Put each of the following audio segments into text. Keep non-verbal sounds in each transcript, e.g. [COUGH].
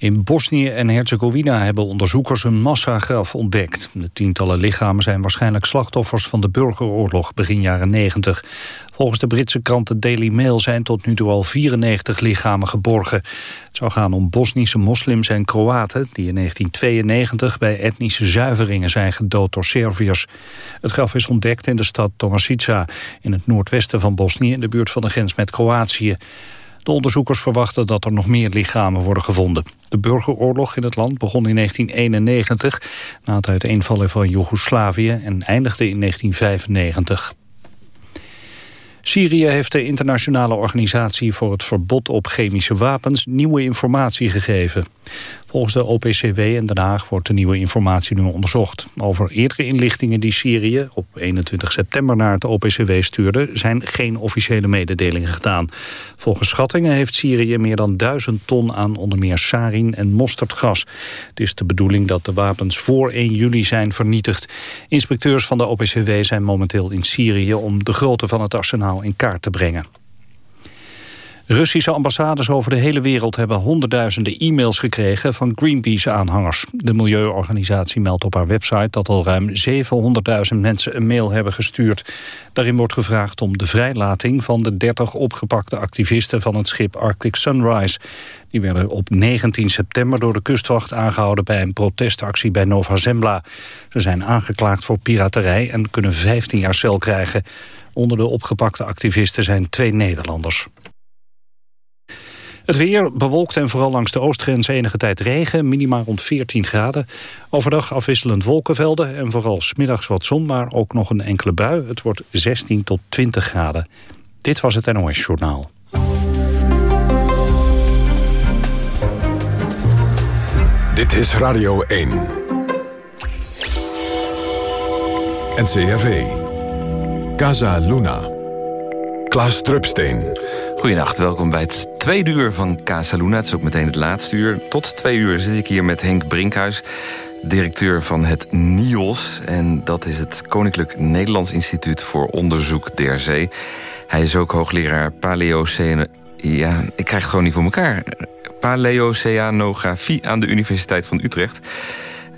In Bosnië en Herzegovina hebben onderzoekers een massagraf ontdekt. De tientallen lichamen zijn waarschijnlijk slachtoffers van de burgeroorlog begin jaren 90. Volgens de Britse krant The Daily Mail zijn tot nu toe al 94 lichamen geborgen. Het zou gaan om Bosnische moslims en Kroaten... die in 1992 bij etnische zuiveringen zijn gedood door Serviërs. Het graf is ontdekt in de stad Tomasica... in het noordwesten van Bosnië, in de buurt van de grens met Kroatië. De onderzoekers verwachten dat er nog meer lichamen worden gevonden. De burgeroorlog in het land begon in 1991... na het uiteenvallen van Joegoslavië en eindigde in 1995. Syrië heeft de internationale organisatie voor het verbod op chemische wapens nieuwe informatie gegeven. Volgens de OPCW in Den Haag wordt de nieuwe informatie nu onderzocht. Over eerdere inlichtingen die Syrië op 21 september naar het OPCW stuurde... zijn geen officiële mededelingen gedaan. Volgens schattingen heeft Syrië meer dan duizend ton aan onder meer sarin en mosterdgas. Het is de bedoeling dat de wapens voor 1 juli zijn vernietigd. Inspecteurs van de OPCW zijn momenteel in Syrië... om de grootte van het arsenaal in kaart te brengen. Russische ambassades over de hele wereld hebben honderdduizenden e-mails gekregen van Greenpeace-aanhangers. De milieuorganisatie meldt op haar website dat al ruim 700.000 mensen een mail hebben gestuurd. Daarin wordt gevraagd om de vrijlating van de 30 opgepakte activisten van het schip Arctic Sunrise. Die werden op 19 september door de kustwacht aangehouden bij een protestactie bij Nova Zembla. Ze zijn aangeklaagd voor piraterij en kunnen 15 jaar cel krijgen. Onder de opgepakte activisten zijn twee Nederlanders. Het weer bewolkt en vooral langs de oostgrens enige tijd regen, minimaal rond 14 graden. Overdag afwisselend wolkenvelden en vooral smiddags wat zon, maar ook nog een enkele bui. Het wordt 16 tot 20 graden. Dit was het NOS Journaal. Dit is Radio 1. NCRV. Casa Luna. Klaas Drupsteen. Goedenacht, welkom bij het tweede uur van Casa Luna. Het is ook meteen het laatste uur. Tot twee uur zit ik hier met Henk Brinkhuis, directeur van het NIOS. En dat is het Koninklijk Nederlands Instituut voor Onderzoek der Zee. Hij is ook hoogleraar Paleocene... Ja, ik krijg het gewoon niet voor elkaar. Paleoceanografie aan de Universiteit van Utrecht.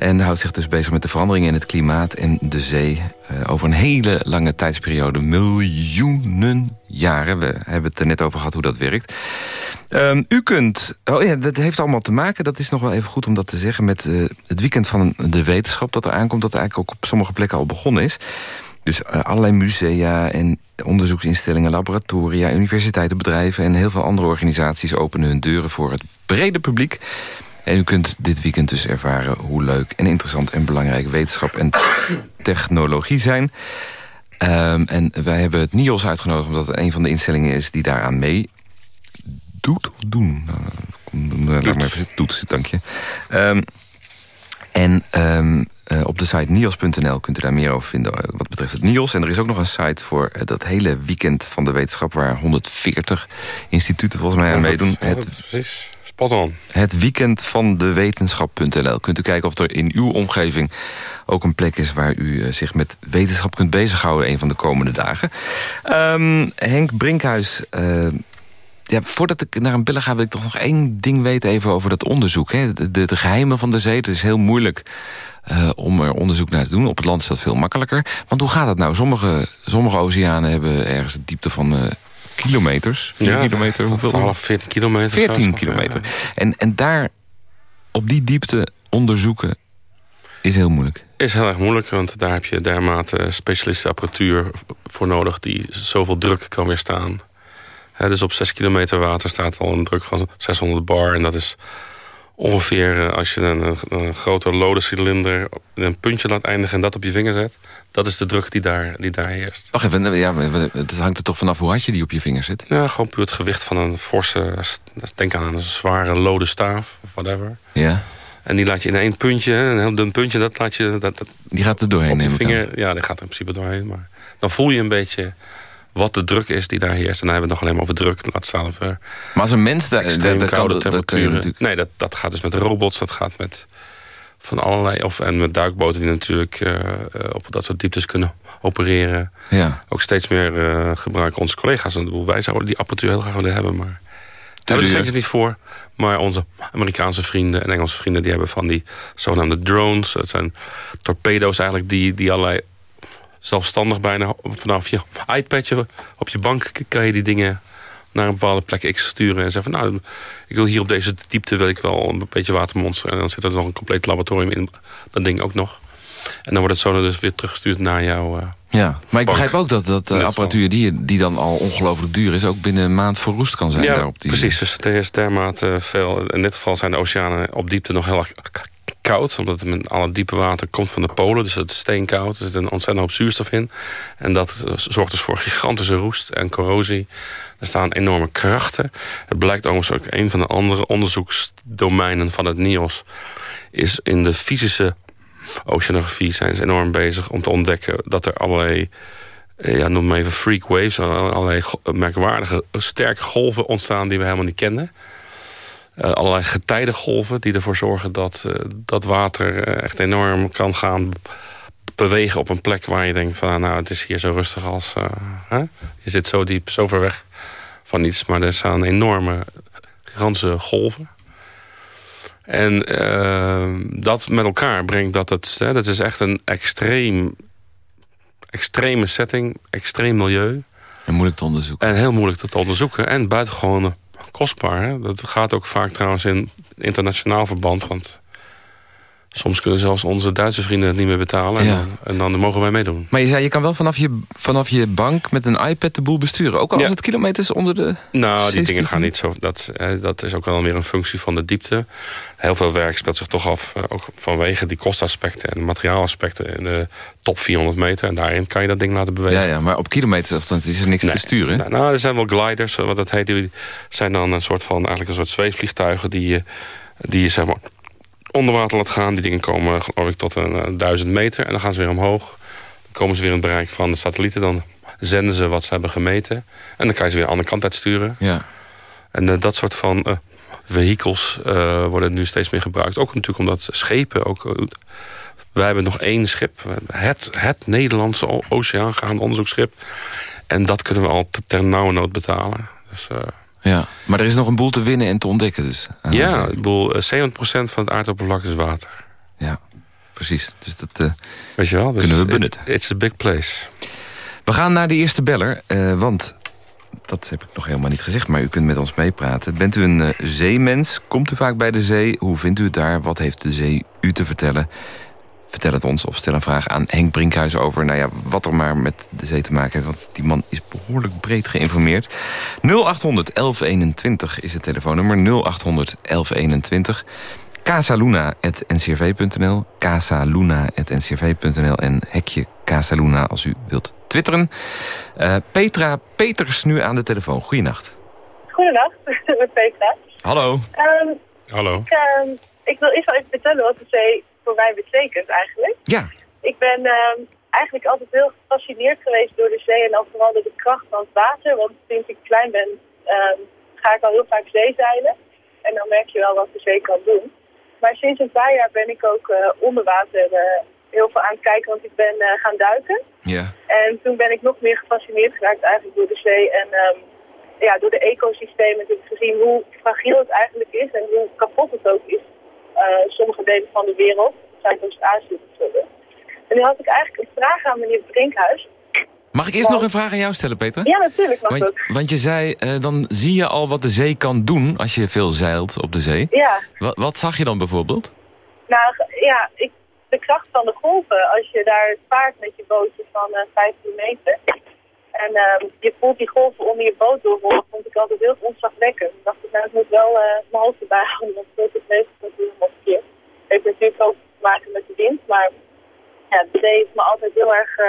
En houdt zich dus bezig met de veranderingen in het klimaat en de zee. Uh, over een hele lange tijdsperiode, miljoenen jaren. We hebben het er net over gehad hoe dat werkt. Um, u kunt, oh ja, dat heeft allemaal te maken, dat is nog wel even goed om dat te zeggen... met uh, het weekend van de wetenschap dat er aankomt... dat eigenlijk ook op sommige plekken al begonnen is. Dus uh, allerlei musea en onderzoeksinstellingen, laboratoria... universiteiten, bedrijven en heel veel andere organisaties... openen hun deuren voor het brede publiek... En u kunt dit weekend dus ervaren hoe leuk en interessant en belangrijk wetenschap en technologie zijn. Um, en wij hebben het NIOS uitgenodigd omdat het een van de instellingen is die daaraan mee doet of doen. Nou, laat maar even zitten. Doet, dank je. Um, en um, uh, op de site nios.nl kunt u daar meer over vinden uh, wat betreft het NIOS. En er is ook nog een site voor uh, dat hele weekend van de wetenschap... waar 140 instituten volgens mij aan meedoen. Het, precies. Het weekend van de wetenschap.nl. Kunt u kijken of er in uw omgeving ook een plek is... waar u zich met wetenschap kunt bezighouden een van de komende dagen. Um, Henk Brinkhuis... Ja, voordat ik naar een billen ga, wil ik toch nog één ding weten even over dat onderzoek. Hè? De, de, de geheimen van de zee, het is heel moeilijk uh, om er onderzoek naar te doen. Op het land is dat veel makkelijker. Want hoe gaat dat nou? Sommige, sommige oceanen hebben ergens een diepte van kilometers. 4 ja, kilometer, hoeveel? Half 14 kilometer. 14 kilometer. En, en daar op die diepte onderzoeken is heel moeilijk. Is heel erg moeilijk, want daar heb je dermate specialistische apparatuur voor nodig... die zoveel druk kan weerstaan. He, dus op 6 kilometer water staat al een druk van 600 bar. En dat is ongeveer als je een, een grote lode cilinder in een puntje laat eindigen... en dat op je vinger zet. Dat is de druk die daar, die daar heerst. Wacht even, ja, het hangt er toch vanaf hoe hard je die op je vinger zit? Ja, gewoon puur het gewicht van een forse... Denk aan een zware lode staaf of whatever. Ja. En die laat je in één puntje, een heel dun puntje, dat laat je... Dat, dat, die gaat er doorheen, neem vinger, Ja, die gaat er in principe doorheen. Maar dan voel je een beetje wat de druk is die daar heerst. En dan hebben we het nog alleen maar over druk. Laat staan over maar als een mens... Daar, extreem koude dat, temperaturen. Dat natuurlijk... Nee, dat, dat gaat dus met robots. Dat gaat met van allerlei... Of, en met duikboten die natuurlijk uh, op dat soort dieptes kunnen opereren. Ja. Ook steeds meer uh, gebruiken onze collega's. Wij zouden die apparatuur heel graag willen hebben, maar... Daar zijn ze niet voor. Maar onze Amerikaanse vrienden en Engelse vrienden... die hebben van die zogenaamde drones. Dat zijn torpedo's eigenlijk die, die allerlei... zelfstandig bijna vanaf je iPadje op je bank... kan je die dingen naar een bepaalde plek X sturen. En zeggen van nou, ik wil hier op deze diepte... wil ik wel een beetje watermonster. En dan zit er nog een compleet laboratorium in. Dat ding ook nog. En dan wordt het zo dus weer teruggestuurd naar jouw... Uh, ja, maar ik begrijp ook dat, dat uh, apparatuur die, die dan al ongelooflijk duur is... ook binnen een maand verroest kan zijn. Ja, daar op die... precies. Dus er is dermate veel... In dit geval zijn de oceanen op diepte nog heel erg koud. Omdat het met alle diepe water komt van de polen. Dus het is steenkoud. Er zit een ontzettend hoop zuurstof in. En dat eh, zorgt dus voor gigantische roest en corrosie. Er staan enorme krachten. Het blijkt overigens ook een van de andere onderzoeksdomeinen van het NIOS... is in de fysische oceanografie zijn ze enorm bezig om te ontdekken... dat er allerlei, eh, ja, noem maar even freak waves... allerlei merkwaardige, sterke golven ontstaan die we helemaal niet kennen... Uh, allerlei getijdengolven die ervoor zorgen dat, uh, dat water echt enorm kan gaan bewegen op een plek waar je denkt van nou het is hier zo rustig als hè? je zit zo diep, zo ver weg van iets, maar er staan enorme gigantische golven. En uh, dat met elkaar brengt dat het, hè, dat is echt een extreem, extreme setting, extreem milieu. En moeilijk te onderzoeken. En heel moeilijk te onderzoeken en buitengewoon kostbaar. Hè? Dat gaat ook vaak trouwens in internationaal verband, want Soms kunnen zelfs onze Duitse vrienden het niet meer betalen. Ja. En, dan, en, dan, mogen wij meedoen. Maar je zei, je kan wel vanaf je, vanaf je bank met een iPad de boel besturen. Ook al Ja. het kilometers onder de... Nou, die dingen gaan niet zo... Dat, eh, dat is ook wel meer een functie van de diepte. Heel veel werk speelt zich toch af... eh, ook vanwege die kostaspecten en materiaalaspecten... in de top 400 meter. En daarin kan je dat ding laten bewegen. Ja, ja, maar op kilometers afstand is er niks Nee. te sturen. Nou, nou, er zijn wel gliders, wat dat heet. Die zijn dan een soort van, eigenlijk een soort zweefvliegtuigen... die je, die je zeg maar onder water laat gaan. Die dingen komen geloof ik tot een, eh, duizend meter. En dan gaan ze weer omhoog. Dan komen ze weer in het bereik van de satellieten. Dan zenden ze wat ze hebben gemeten. En dan kan je ze weer de andere kant uitsturen. Ja. En eh, dat soort van eh vehikels eh, worden nu steeds meer gebruikt. Ook natuurlijk omdat schepen... Ook, wij hebben nog één schip. Het, het Nederlandse oceaangaande onderzoeksschip. En dat kunnen we al te- ter nauwe nood betalen. Dus, ja. Maar er is nog een boel te winnen en te ontdekken dus. ja, ik bedoel, eh, 70% van het aardoppervlak is water. Ja, precies. Dus dat, eh, Weet je wel? Dus Kunnen we benutten. It's a big place. We gaan naar de eerste beller, eh, want dat heb ik nog helemaal niet gezegd... maar u kunt met ons meepraten. Bent u een eh, zeemens? Komt u vaak bij de zee? Hoe vindt u het daar? Wat heeft de zee u te vertellen? Vertel het ons of stel een vraag aan Henk Brinkhuis over... Nou ja, wat er maar met de zee te maken heeft. Want die man is behoorlijk breed geïnformeerd. 0800 1121 is het telefoonnummer. 0800 1121. casaluna.ncrv.nl casaluna.ncrv.nl en hekje Casaluna als u wilt twitteren. Eh, Petra Peters nu aan de telefoon. Goeienacht. Goedendag, [LAUGHS] met Petra. Hallo. Ehm, Hallo. ik, ehm, ik wil eerst wel even vertellen wat de zee voor mij betekent eigenlijk. Ja, Ik ben ehm, eigenlijk altijd heel gefascineerd geweest door de zee en dan vooral door de kracht van het water. Want sinds ik klein ben ehm, ga ik al heel vaak zeezeilen. En dan merk je wel wat de zee kan doen. Maar sinds een paar jaar ben ik ook eh, onder water eh, heel veel aan het kijken, want ik ben eh, gaan duiken. ja. En toen ben ik nog meer gefascineerd geraakt eigenlijk door de zee en ehm, ja, door de ecosystemen. Ik heb gezien hoe fragiel het eigenlijk is en hoe kapot het ook is. Eh, sommige delen van de wereld, Zuidoost-Azië bijvoorbeeld. En nu had ik eigenlijk een vraag aan meneer Brinkhuis. Mag ik eerst nog een vraag aan jou stellen, Peter? Ja, natuurlijk mag Want, dat. want je zei, eh, dan zie je al wat de zee kan doen als je veel zeilt op de zee. Ja, Wat, wat zag je dan bijvoorbeeld? nou ja, ik, de kracht van de golven, als je daar vaart met je bootje van eh 15 meter. En ehm, je voelt die golven onder je boot doorrollen, vond ik altijd heel ontzagwekkend. Ik dacht, nou, ik moet wel eh, mijn hoofd erbij houden, want het is meestal natuurlijk helemaal verkeerd. Het heeft natuurlijk ook te maken met de wind, maar ja, de zee heeft me altijd heel erg eh,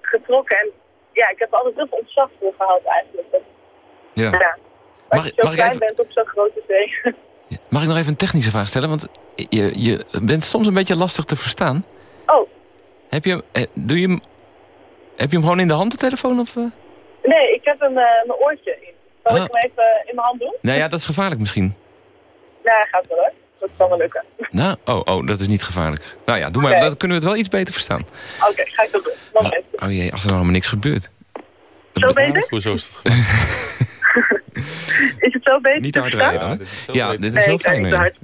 getrokken. En ja, ik heb er altijd heel veel ontzag voor gehad eigenlijk. Ja. ja. Als ik- je zo mag ik klein even- bent op zo'n grote zee. [LAUGHS] Mag ik nog even een technische vraag stellen? Want je, je bent soms een beetje lastig te verstaan. oh, Heb je, eh, doe je hem, heb je hem gewoon in de hand, de telefoon? Of, eh? nee, ik heb hem eh, mijn oortje in. Zal Ah. ik hem even in mijn hand doen? Nou ja, dat is gevaarlijk misschien. Nou, gaat wel hoor. Dat kan wel lukken. Nou, oh, oh, dat is niet gevaarlijk. Nou ja, doe maar. Dan kunnen we het wel iets beter verstaan. Oké, ga ik dat doen. Moment. Oh jee, als er nou maar niks gebeurt. Zo beter? Hoezo is het? [LAUGHS] Is het zo beter? Niet te hard rijden, hè? dit is Ja, dit is Nee, ga fijn.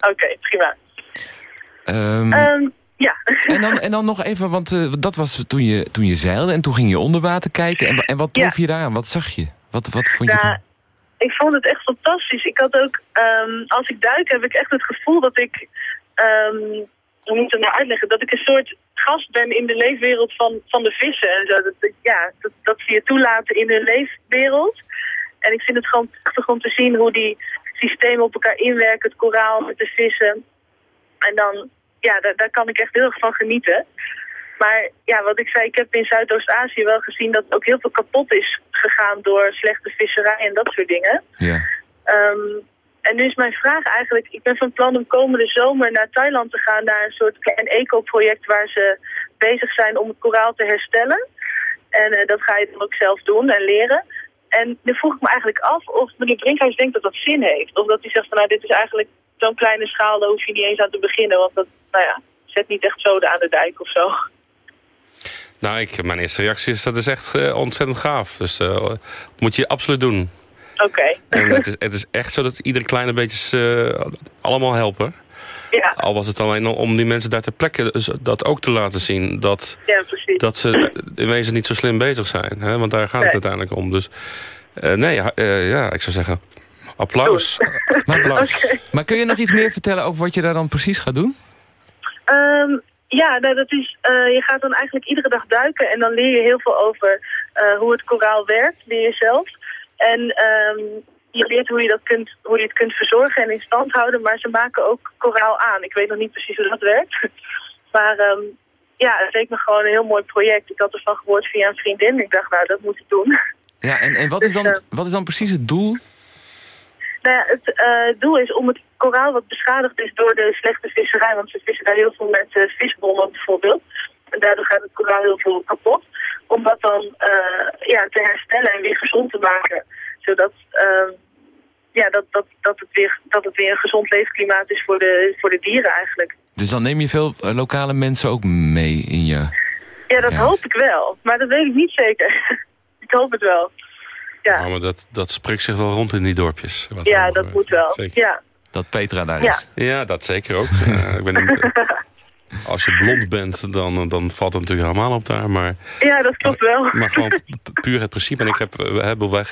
Oké, prima. Ehm, Ehm, ja. en, dan, en dan nog even, want eh, dat was toen je, toen je zeilde... en toen ging je onder water kijken. En, en wat trof je daaraan? Wat zag je? Wat, wat vond je Ja, ik vond het echt fantastisch. Ik had ook, ehm, als ik duik, heb ik echt het gevoel dat ik, ehm, hoe moet ik het nou uitleggen, dat ik een soort gast ben in de leefwereld van, van de vissen. En zo. Dat, ja, dat, dat ze je toelaten in hun leefwereld. En ik vind het gewoon prachtig om te zien hoe die systemen op elkaar inwerken, het koraal met de vissen. En dan, ja, daar, daar kan ik echt heel erg van genieten. Maar ja, wat ik zei, ik heb in Zuidoost-Azië wel gezien dat ook heel veel kapot is gegaan door slechte visserij en dat soort dingen. Ja. Ehm, en nu is mijn vraag eigenlijk, ik ben van plan om komende zomer naar Thailand te gaan, naar een soort klein eco-project waar ze bezig zijn om het koraal te herstellen. En eh, dat ga je dan ook zelf doen en leren. En nu vroeg ik me eigenlijk af of meneer Brinkhuis denkt dat dat zin heeft. Of dat hij zegt van nou dit is eigenlijk zo'n kleine schaal, daar hoef je niet eens aan te beginnen. Want dat, nou ja, zet niet echt zoden aan de dijk of zo. Nou, ik, mijn eerste reactie is dat is echt eh, ontzettend gaaf. Dus eh, moet je absoluut doen. Oké. [LAUGHS] Het is, het is echt zo dat ieder kleine beetje eh, allemaal helpen. Ja, Al was het alleen al om die mensen daar ter plekke dus dat ook te laten zien. Dat, ja, dat ze in wezen niet zo slim bezig zijn. Hè? Want daar gaat het uiteindelijk om. Dus nee, ja, ik zou zeggen... Applaus. [LAUGHS] Maar kun je nog iets meer vertellen over wat je daar dan precies gaat doen? Ehm, ja, nou, dat is, eh, je gaat dan eigenlijk iedere dag duiken en dan leer je heel veel over eh, hoe het koraal werkt, leer je zelf. En ehm, je leert hoe je, dat kunt, hoe je het kunt verzorgen en in stand houden, maar ze maken ook koraal aan. Ik weet nog niet precies hoe dat werkt. [LAUGHS] Maar ehm, ja, het leek me gewoon een heel mooi project. Ik had ervan gehoord via een vriendin. Ik dacht, nou, dat moet ik doen. Ja, en, en wat, is Dus, dan, eh, wat is dan precies het doel? Nou ja, het eh, doel is om het koraal wat beschadigd is door de slechte visserij, want ze vissen daar heel veel met visbollen bijvoorbeeld. En daardoor gaat het koraal heel veel kapot. Om dat dan eh, ja, te herstellen en weer gezond te maken. Zodat ehm, ja, dat, dat, dat, het weer, dat het weer een gezond leefklimaat is voor de, voor de dieren eigenlijk. Dus dan neem je veel lokale mensen ook mee in je... Ja, dat hoop ik wel. Maar dat weet ik niet zeker. [LAUGHS] ik hoop het wel. Ja, Ja, maar dat, dat spreekt zich wel rond in die dorpjes. wat ja dat gebeurt. moet wel. Zeker. Ja. Dat Petra daar Ja. is. Ja, dat zeker ook. [LAUGHS] Eh, ik ben niet- als je blond bent, dan, dan valt het natuurlijk helemaal op daar. Maar, ja, dat klopt wel. maar gewoon pu- [LAUGHS] puur het principe. En ik, heb, we hebben, wij,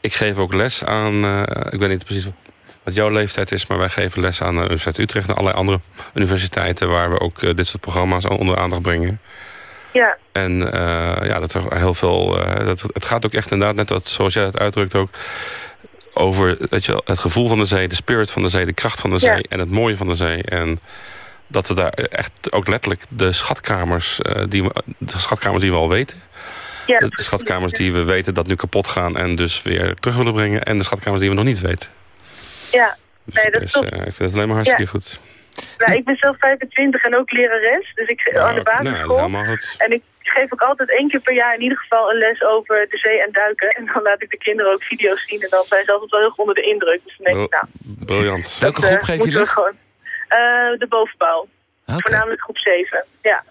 ik geef ook les aan... eh, ik weet niet precies wat jouw leeftijd is... maar wij geven les aan de Universiteit Utrecht... en allerlei andere universiteiten... waar we ook eh, dit soort programma's onder aandacht brengen. Ja, En eh, ja, dat er heel veel. eh, dat, het gaat ook echt inderdaad, net wat, zoals jij het uitdrukt ook. Over weet je, het gevoel van de zee, de spirit van de zee, de kracht van de zee Ja. en het mooie van de zee. En dat we daar echt ook letterlijk de schatkamers, eh, die, we, de schatkamers die we al weten. ja De, de schatkamers die we weten dat nu kapot gaan en dus weer terug willen brengen. En de schatkamers die we nog niet weten. Ja, Dus, Nee, dat dus, klopt. eh, ik vind het alleen maar hartstikke goed. Nou, ik ben zelf 25 en ook lerares, dus ik aan de Nou, nou, basisschool. goed. en ik geef ook altijd één keer per jaar in ieder geval een les over de zee en duiken. En dan laat ik de kinderen ook video's zien en dan zijn ze altijd wel heel erg onder de indruk. Dus dan denk ik, nou, Briljant. Welke dat, groep eh, geef je les? Gewoon, Eh, de bovenbouw, Oké, voornamelijk groep 7. Ja,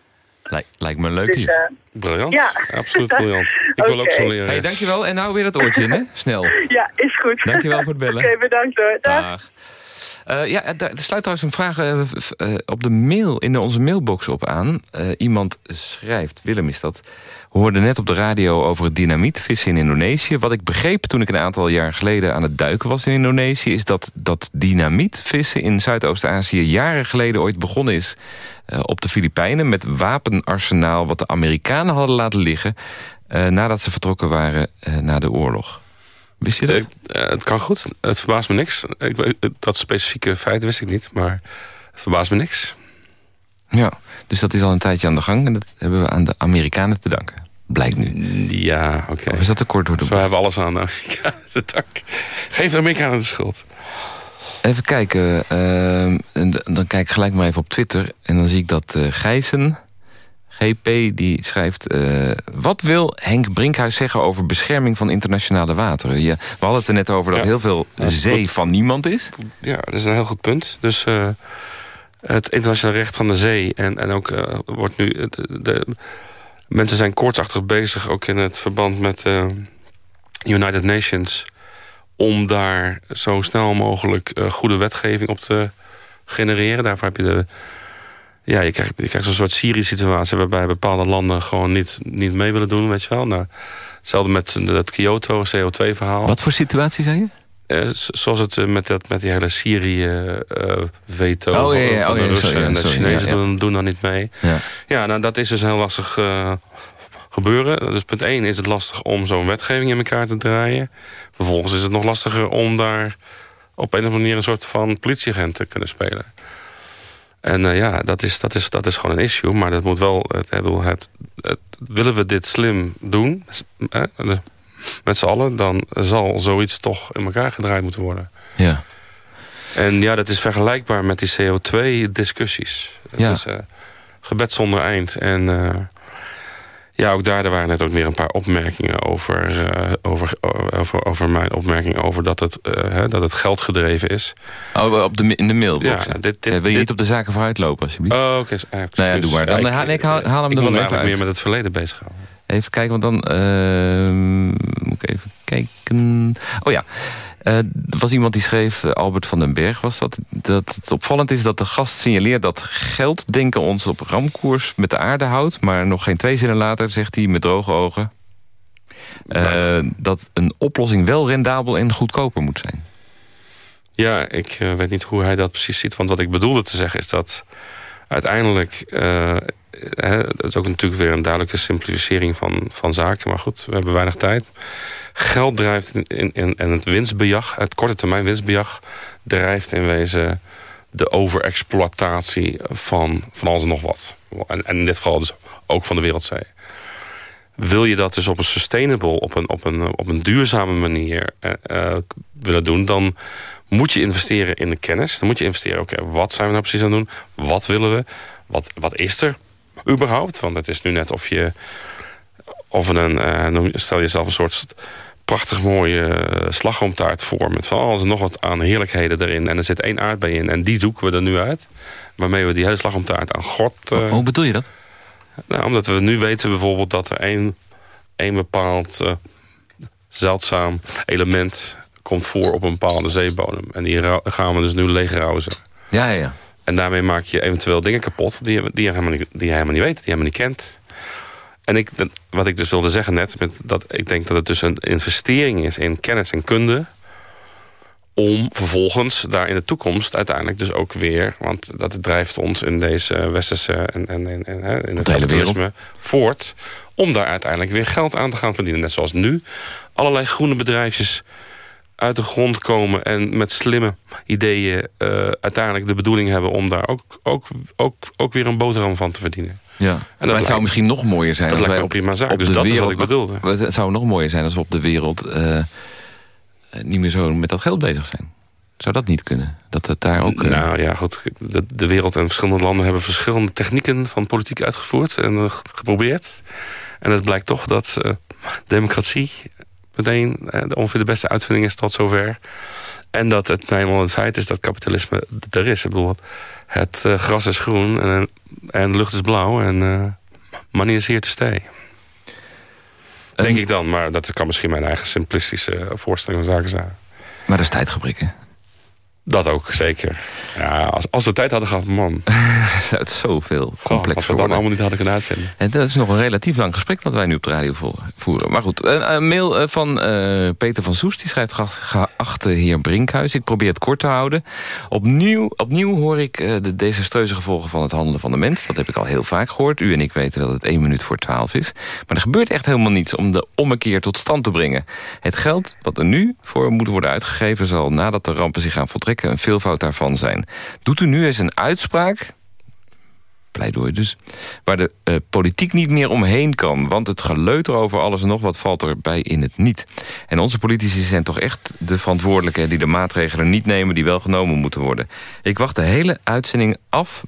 Lij- lijkt me een leuke dus, juf. eh, Briljant. Ja. Absoluut briljant. [LAUGHS] Ik wil ook zo'n lerares. hey, dankjewel. En nou weer dat oortje in, hè? Snel. [LAUGHS] ja, is goed. Dankjewel voor het bellen. [LAUGHS] Oké, bedankt hoor. Dag. Dag. Eh, ja, daar sluit trouwens een vraag eh, eh, op de mail, in onze mailbox op aan. Iemand schrijft, Willem is dat... hoorde net op de radio over het dynamietvissen in Indonesië. Wat ik begreep toen ik een aantal jaar geleden aan het duiken was in Indonesië... is dat dat dynamietvissen in Zuidoost-Azië jaren geleden ooit begonnen is... op de Filipijnen met wapenarsenaal wat de Amerikanen hadden laten liggen... nadat ze vertrokken waren na de oorlog. Wist je dat? Ik- eh, het kan goed. Het verbaast me niks. Ik, weet- dat specifieke feit wist ik niet, maar het verbaast me niks. Ja, dus dat is al een tijdje aan de gang. En dat hebben we aan de Amerikanen te danken. Blijkt nu. Ja, oké. Of is dat te kort door de bocht? hebben we alles aan de Amerikanen te danken. Geef de Amerikanen de schuld. Even kijken. en d- dan kijk ik gelijk maar even op Twitter. En dan zie ik dat eh Gijzen... GP die schrijft... eh, wat wil Henk Brinkhuis zeggen over bescherming van internationale wateren? Je, we hadden het er net over dat Ja. heel veel zee van niemand is. Ja, dat is een heel goed punt. Dus eh, het internationaal recht van de zee... en, en ook eh, wordt nu... De, de- mensen zijn koortsachtig bezig, ook in het verband met eh, United Nations... om daar zo snel mogelijk goede wetgeving op te genereren. Daarvoor heb je de... Ja, je krijgt, je krijgt zo'n soort Syrië-situatie... waarbij bepaalde landen gewoon niet, niet mee willen doen, weet je wel. Nou, hetzelfde met het Kyoto, CO2-verhaal. Wat voor situatie zei je? Eh, zoals het eh, met, dat, met die hele Syrië-veto Oh, van, ja, ja, van oh, de ja, Russen sorry, en de sorry, Chinezen. Doen, doen daar niet mee. Ja. Ja, nou, dat is dus heel lastig eh, gebeuren. Dus punt 1 is het lastig om zo'n wetgeving in elkaar te draaien. Vervolgens is het nog lastiger om daar op een of andere manier... een soort van politieagent te kunnen spelen. En eh, ja, dat is, dat, is, dat is gewoon een issue. Maar dat moet wel... Het, willen we dit slim doen, eh, met z'n allen... dan zal zoiets toch in elkaar gedraaid moeten worden. Ja. En ja, dat is vergelijkbaar met die CO2-discussies. Het Ja. is eh, gebed zonder eind. En eh, ja, ook daar er waren net ook weer een paar opmerkingen over, eh, over, over, over mijn opmerking over dat het, hè, dat het geld gedreven is. Oh, op de, in de mailbox. Ja, dit- dit- Eh, wil je dit- niet op de zaken vooruit lopen, alsjeblieft? Oh, oké. dus, eh, Nou ja, doe maar. Dan haal- ik haal- haal hem ik er wel even uit. meer met het verleden bezighouden. Even kijken, want dan ehm, moet ik even kijken. Oh ja, er was iemand die schreef, eh, Albert van den Berg was dat... dat het opvallend is dat de gast signaleert dat gelddenken ons op ramkoers met de aarde houdt... maar nog geen twee zinnen later zegt hij met droge ogen... eh, dat een oplossing wel rendabel en goedkoper moet zijn. Ja, ik eh, weet niet hoe hij dat precies ziet. Want wat ik bedoelde te zeggen is dat uiteindelijk... eh, hè, dat is ook natuurlijk weer een duidelijke simplificering van, van zaken. Maar goed, we hebben weinig tijd. Geld drijft in, en het winstbejag, het korte termijn winstbejag... drijft in wezen de overexploitatie van, van alles en nog wat. En, en in dit geval dus ook van de wereldzee. Wil je dat dus op een sustainable, op een, op een, op een duurzame manier eh, eh, willen doen... dan moet je investeren in de kennis. Dan moet je investeren, oké, wat zijn we nou precies aan het doen? Wat willen we? Wat, wat is er überhaupt? Want het is nu net of je... Of een, noem- stel jezelf een soort prachtig mooie eh, slagroomtaart voor... met van alles en nog wat aan heerlijkheden erin. En er zit één aardbei in en die zoeken we er nu uit. Waarmee we die hele slagroomtaart aan God... eh, Hoe bedoel je dat? nou, omdat we nu weten bijvoorbeeld dat er één, één bepaald eh, zeldzaam element komt voor op een bepaalde zeebodem. En die gaan we dus nu leegrauzen. Ja, ja, ja. En daarmee maak je eventueel dingen kapot die je, die je, helemaal, niet, die je helemaal niet weet, die je helemaal niet kent. En ik, wat ik dus wilde zeggen net, met dat ik denk dat het dus een investering is in kennis en kunde om vervolgens daar in de toekomst uiteindelijk dus ook weer... want dat drijft ons in deze westerse en, en, en, en in het de hele wereld. voort... om daar uiteindelijk weer geld aan te gaan verdienen. Net zoals nu allerlei groene bedrijfjes uit de grond komen... en met slimme ideeën eh, uiteindelijk de bedoeling hebben... om daar ook, ook, ook, ook weer een boterham van te verdienen. ja. maar het zou misschien nog mooier zijn... dat als lijkt wij op- prima zaak. op Dus de dat is wat wereld- ik bedoelde. Het zou nog mooier zijn als we op de wereld eh, niet meer zo met dat geld bezig zijn. Zou dat niet kunnen? Dat het daar ook... eh, Nou ja, goed. De, de wereld en verschillende landen hebben verschillende technieken van politiek uitgevoerd en geprobeerd. En het blijkt toch dat democratie meteen eh, de- ongeveer de beste uitvinding is tot zover. En dat het nou eenmaal het feit is dat kapitalisme er is. Ik bedoel, het eh, gras is groen en, en de lucht is blauw en eh money is here to stay. Denk ik dan, maar dat kan misschien mijn eigen simplistische voorstelling van zaken zijn. Maar dat is tijdgebrek, hè? Dat ook, zeker. Ja, als, als we tijd hadden gehad, man. [LAUGHS] het zoveel Goh, wat complexer we worden. allemaal niet hadden kunnen uitvinden. En dat is nog een relatief lang gesprek dat wij nu op de radio vo- voeren. Maar goed, een, mail eh, van eh, Peter van Soest. Die schrijft, "Ge- geachte heer Brinkhuis, ik probeer het kort te houden. Opnieuw, opnieuw hoor ik eh, de desastreuze gevolgen van het handelen van de mens. Dat heb ik al heel vaak gehoord. U en ik weten dat het één minuut voor twaalf is. Maar er gebeurt echt helemaal niets om de ommekeer tot stand te brengen. Het geld wat er nu voor moet worden uitgegeven... zal nadat de rampen zich gaan voltrekken een veelvoud daarvan zijn. Doet u nu eens een uitspraak pleidooi dus, waar de eh, politiek niet meer omheen kan. Want het geleuter over alles en nog wat valt erbij in het niet. En onze politici zijn toch echt de verantwoordelijke... die de maatregelen niet nemen die wel genomen moeten worden. Ik wacht de hele uitzending af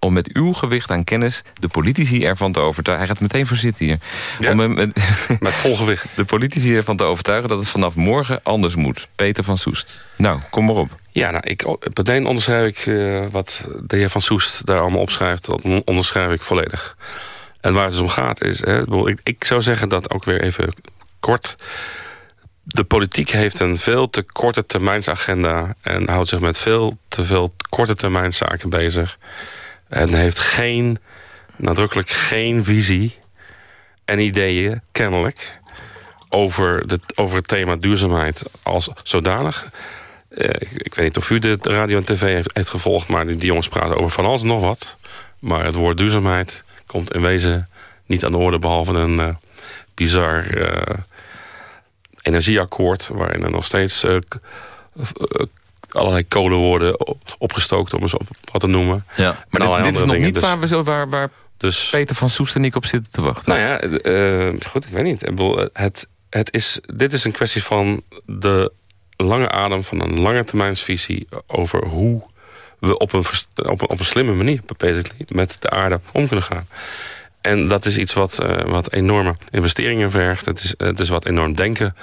om met uw gewicht aan kennis de politici ervan te overtuigen... hij gaat meteen voor zitten hier. Ja, om met, [LAUGHS] met vol gewicht. De politici ervan te overtuigen dat het vanaf morgen anders moet. Peter van Soest. Nou, kom maar op. Ja, nou, ik, meteen onderschrijf ik uh, wat de heer Van Soest daar allemaal opschrijft. Dat onderschrijf ik volledig. En waar het dus om gaat is... Hè, ik, ik zou zeggen dat ook weer even kort... De politiek heeft een veel te korte termijnsagenda... en houdt zich met veel te veel korte termijnszaken bezig. En heeft geen, nadrukkelijk geen visie en ideeën, kennelijk... over, de, over het thema duurzaamheid als zodanig. Eh, ik, weet niet of u de radio en tv heeft, heeft gevolgd... maar die, die, jongens praten over van alles en nog wat. Maar het woord duurzaamheid komt in wezen niet aan de orde... behalve een uh, bizar uh, energieakkoord... waarin er nog steeds allerlei codewoorden opgestookt, om eens wat te noemen. Ja, maar dit, dit is nog niet dus, waar, we zo, waar, waar dus, Peter van Soest en ik op zitten te wachten. Nou ja, uh, goed, ik weet niet. Het, het is, dit is een kwestie van de lange adem van een lange termijnsvisie over hoe we op een, op een, op een slimme manier met de aarde om kunnen gaan. En dat is iets wat, uh, wat enorme investeringen vergt. Het is, het is wat enorm denken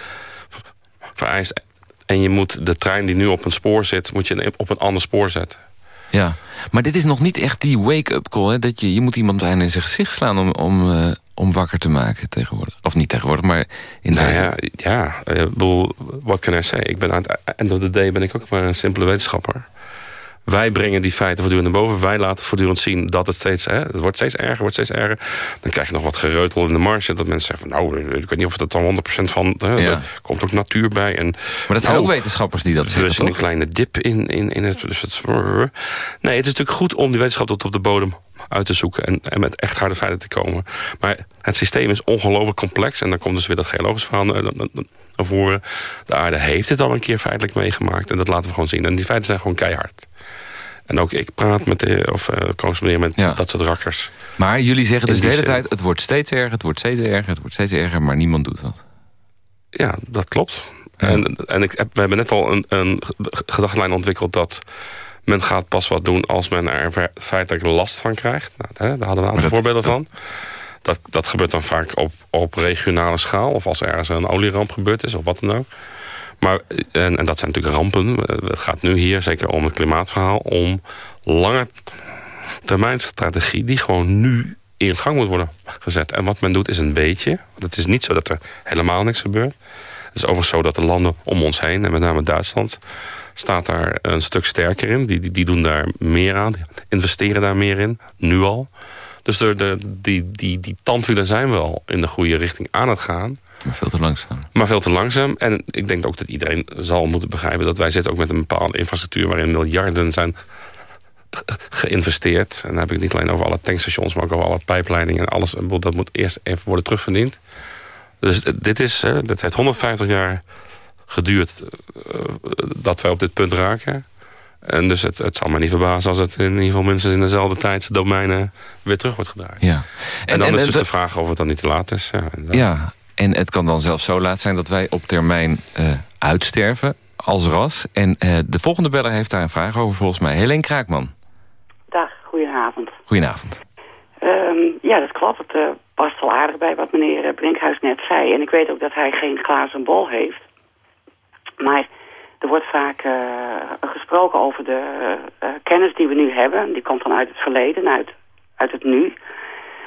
vereist. En je moet de trein die nu op een spoor zit... moet je op een ander spoor zetten. Ja, maar dit is nog niet echt die wake-up call. Hè? Dat je, je moet iemand bijna in zijn gezicht slaan om, om, uh, om wakker te maken tegenwoordig. Of niet tegenwoordig, maar in nou Ja, ja ik bedoel, wat kan ik zeggen? Ik ben aan het end of the day ben ik ook maar een simpele wetenschapper. Wij brengen die feiten voortdurend naar boven. Wij laten voortdurend zien dat het steeds... Hè, het wordt steeds erger, wordt steeds erger. Dan krijg je nog wat gereutel in de marge. Dat mensen zeggen van nou, ik weet niet of het dan 100% van... Hè, ja. Er komt ook natuur bij. En, maar dat zijn nou, ook wetenschappers die dat zeggen, Er is een kleine dip in, in, in het, dus het... Nee, het is natuurlijk goed om die wetenschap tot op de bodem uit te zoeken... en, en met echt harde feiten te komen. Maar het systeem is ongelooflijk complex... en dan komt dus weer dat geologisch verhaal naar voren. De aarde heeft dit al een keer feitelijk meegemaakt... en dat laten we gewoon zien. En die feiten zijn gewoon keihard. En ook ik praat met de, of uh, met ja. dat soort rakkers. Maar jullie zeggen dus de hele tijd... het wordt steeds erger, het wordt steeds erger, het wordt steeds erger... maar niemand doet dat. Ja, dat klopt. Ja. En, en ik we hebben net al een, een gedachtlijn ontwikkeld... dat men gaat pas wat doen als men er feitelijk last van krijgt. Nou, daar hadden we een aantal voorbeelden van. Dat, dat gebeurt dan vaak op, op regionale schaal... of als ergens een olieramp gebeurd is of wat dan ook. Maar, en, en dat zijn natuurlijk rampen. Het gaat nu hier, zeker om het klimaatverhaal... om lange termijn strategie die gewoon nu in gang moet worden gezet. En wat men doet is een beetje. Het is niet zo dat er helemaal niks gebeurt. Het is overigens zo dat de landen om ons heen, en met name Duitsland... staat daar een stuk sterker in. Die, die, die doen daar meer aan, die investeren daar meer in, nu al. Dus de, de, die, die, die tandwielen zijn wel in de goede richting aan het gaan... Maar veel te langzaam. Maar veel te langzaam. En ik denk ook dat iedereen zal moeten begrijpen... dat wij zitten ook met een bepaalde infrastructuur... waarin miljarden zijn geïnvesteerd. En dan heb ik het niet alleen over alle tankstations... maar ook over alle pijpleidingen en alles. Dat moet eerst even worden terugverdiend. Dus dit, is, dit heeft 150 jaar geduurd... Eh, dat wij op dit punt raken. En dus het, het zal me niet verbazen als het in ieder geval minstens in dezelfde tijd domeinen weer terug wordt gedraaid. Ja. En, dan is dus de vraag of het dan niet te laat is. Ja, ja, en het kan dan zelfs zo laat zijn dat wij op termijn uh, uitsterven als ras. En uh, de volgende beller heeft daar een vraag over volgens mij. Helene Kraakman. Dag, goedenavond. Goedenavond. Um, ja, dat klopt. Het uh, past wel aardig bij wat meneer Brinkhuis net zei. En ik weet ook dat hij geen glazen bol heeft. Maar er wordt vaak gesproken over de kennis die we nu hebben. Die komt dan uit het verleden, uit, uit het nu.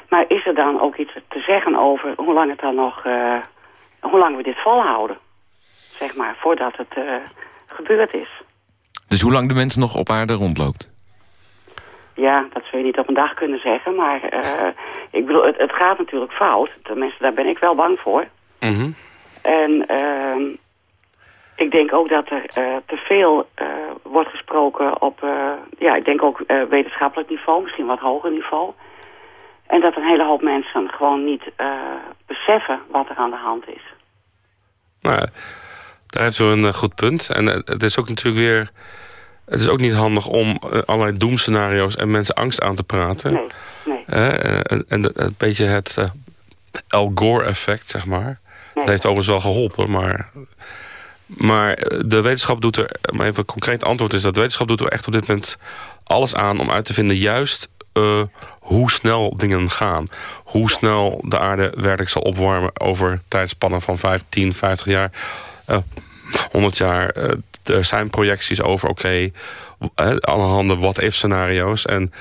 Maar is er dan ook iets te zeggen over hoe lang het dan nog, hoe lang we dit volhouden? Zeg maar, voordat het gebeurd is. Dus hoe lang de mens nog op aarde rondloopt? Ja, dat zul je niet op een dag kunnen zeggen. Maar uh, ik bedoel, het, het, gaat natuurlijk fout. Tenminste, daar ben ik wel bang voor. Mm En ehm, ik denk ook dat er te veel wordt gesproken op, ja, ik denk ook wetenschappelijk niveau, misschien wat hoger niveau. En dat een hele hoop mensen gewoon niet beseffen wat er aan de hand is. Nou, daar heeft u een goed punt. En het is ook natuurlijk weer... Het is ook niet handig om allerlei doemscenario's en mensen angst aan te praten. Nee, nee. en, en een beetje het Al Gore-effect, zeg maar. Nee. Dat heeft overigens wel geholpen, maar... Maar de wetenschap doet er... Maar even een concreet antwoord is dat de wetenschap doet er echt op dit moment alles aan... om uit te vinden juist uh, hoe snel dingen gaan. Hoe snel de aarde werkelijk zal opwarmen over tijdspannen van 15, 50 jaar, uh, 100 jaar. Uh, er zijn projecties over, oké, okay, allerhande what-if scenario's. En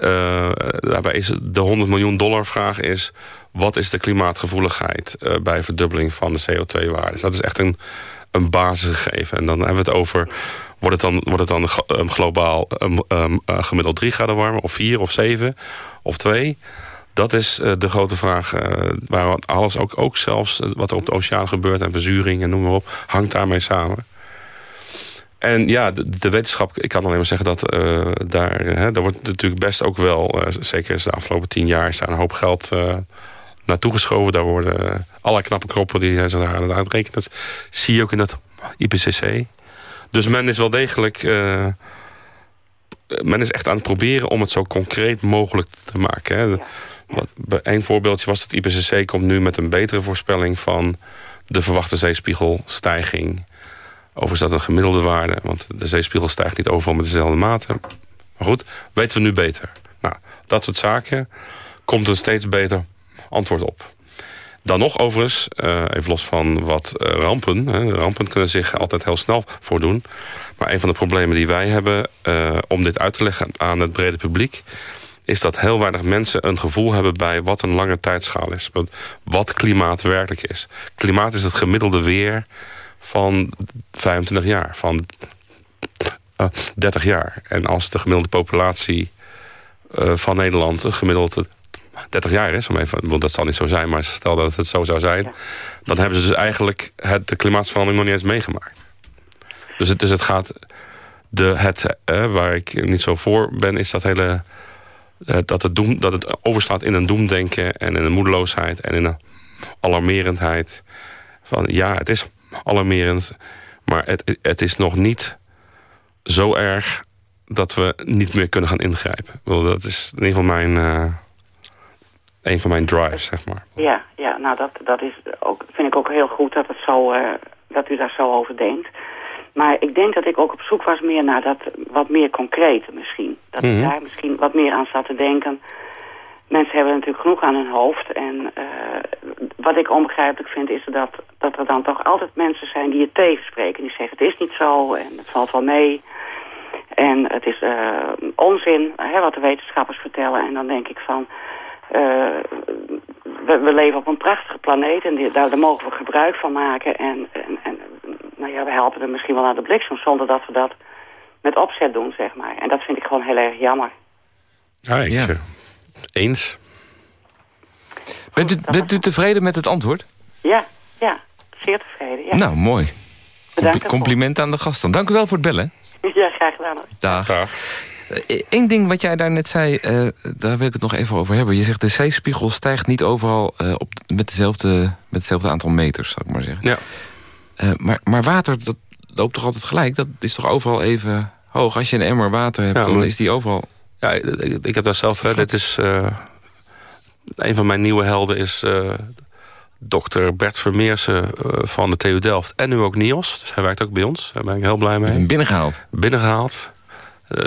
uh, daarbij is de 100 miljoen dollar vraag is... wat is de klimaatgevoeligheid bij verdubbeling van de CO2-waarde? Dus dat is echt een, een basisgegeven. En dan hebben we het over... wordt het dan, wordt het dan um, globaal um, uh, gemiddeld 3 graden warmer... of 4 of 7 of 2? Dat is de grote vraag. Waar alles ook, ook zelfs wat er op de oceaan gebeurt... en verzuring en noem maar op, hangt daarmee samen. En ja, de, de, wetenschap, ik kan alleen maar zeggen dat uh, daar, hè, daar wordt natuurlijk best ook wel, uh, zeker de afgelopen tien jaar, is daar een hoop geld uh, naartoe geschoven. Daar worden allerlei knappe kroppen die zijn daar aan het uitrekenen. Dat zie je ook in dat IPCC. Dus men is wel degelijk, men is echt aan het proberen om het zo concreet mogelijk te maken. Hè. Wat, een voorbeeldje was dat IPCC komt nu met een betere voorspelling van de verwachte zeespiegelstijging Overigens is dat een gemiddelde waarde, want de zeespiegel stijgt niet overal met dezelfde mate. Maar goed, weten we nu beter. Nou, dat soort zaken komt een steeds beter antwoord op. Dan nog overigens, uh, even los van wat uh, rampen. Rampen kunnen zich altijd heel snel voordoen. Maar een van de problemen die wij hebben uh, om dit uit te leggen aan het brede publiek... is dat heel weinig mensen een gevoel hebben bij wat een lange tijdschaal is. Wat klimaat werkelijk is. Klimaat is het gemiddelde weer van 25 jaar, van uh, 30 jaar. En als de gemiddelde populatie uh, van Nederland gemiddeld 30 jaar is, om even, want dat zal niet zo zijn, maar stel dat het zo zou zijn, ja. dan hebben ze dus eigenlijk het, de klimaatverandering nog niet eens meegemaakt. Dus het, dus het gaat, de, het, uh, waar ik niet zo voor ben, is dat hele, dat, het doem, dat het overslaat in een doemdenken en in een moedeloosheid en in een alarmerendheid. Van ja, het is alarmerend. Maar het, het is nog niet zo erg dat we niet meer kunnen gaan ingrijpen. Dat is in ieder geval mijn, uh, een van mijn drives, zeg maar. Ja, ja nou dat, dat is ook, vind ik ook heel goed dat, het zo, uh, dat u daar zo over denkt. Maar ik denk dat ik ook op zoek was meer naar dat wat meer concrete misschien. Dat mm -hmm. ik daar misschien wat meer aan zat te denken mensen hebben natuurlijk genoeg aan hun hoofd. En uh, wat ik onbegrijpelijk vind is dat, dat er dan toch altijd mensen zijn die het tegenspreken. Die zeggen het is niet zo en het valt wel mee. En het is uh, onzin hè, wat de wetenschappers vertellen. En dan denk ik van... Uh, we, we, leven op een prachtige planeet en die, daar, daar, mogen we gebruik van maken. En, en, en, nou ja, we helpen er misschien wel naar de bliksem zonder dat we dat met opzet doen, zeg maar. En dat vind ik gewoon heel erg jammer. Ja, ik, ja. Eens. Bent u, bent u tevreden met het antwoord? Ja, ja. Zeer tevreden, ja. Nou, mooi. Compl compliment aan de gast dan. Dank u wel voor het bellen. [LAUGHS] Ja, graag gedaan. Dag. Eén ding wat jij daar net zei, uh, daar wil ik het nog even over hebben. Je zegt de zeespiegel stijgt niet overal uh, op, met, dezelfde, met hetzelfde aantal meters, zal ik maar zeggen. Ja. Uh, maar, maar water, dat loopt toch altijd gelijk? Dat is toch overal even hoog? Als je een emmer water hebt, ja, dan is die overal ja, ik, ik heb daar zelf... Hè, dit is, uh, een van mijn nieuwe helden is uh, dokter Bert Vermeersen uh, van de TU Delft. En nu ook NIOS. Dus hij werkt ook bij ons. Daar ben ik heel blij mee. Binnengehaald? Binnengehaald.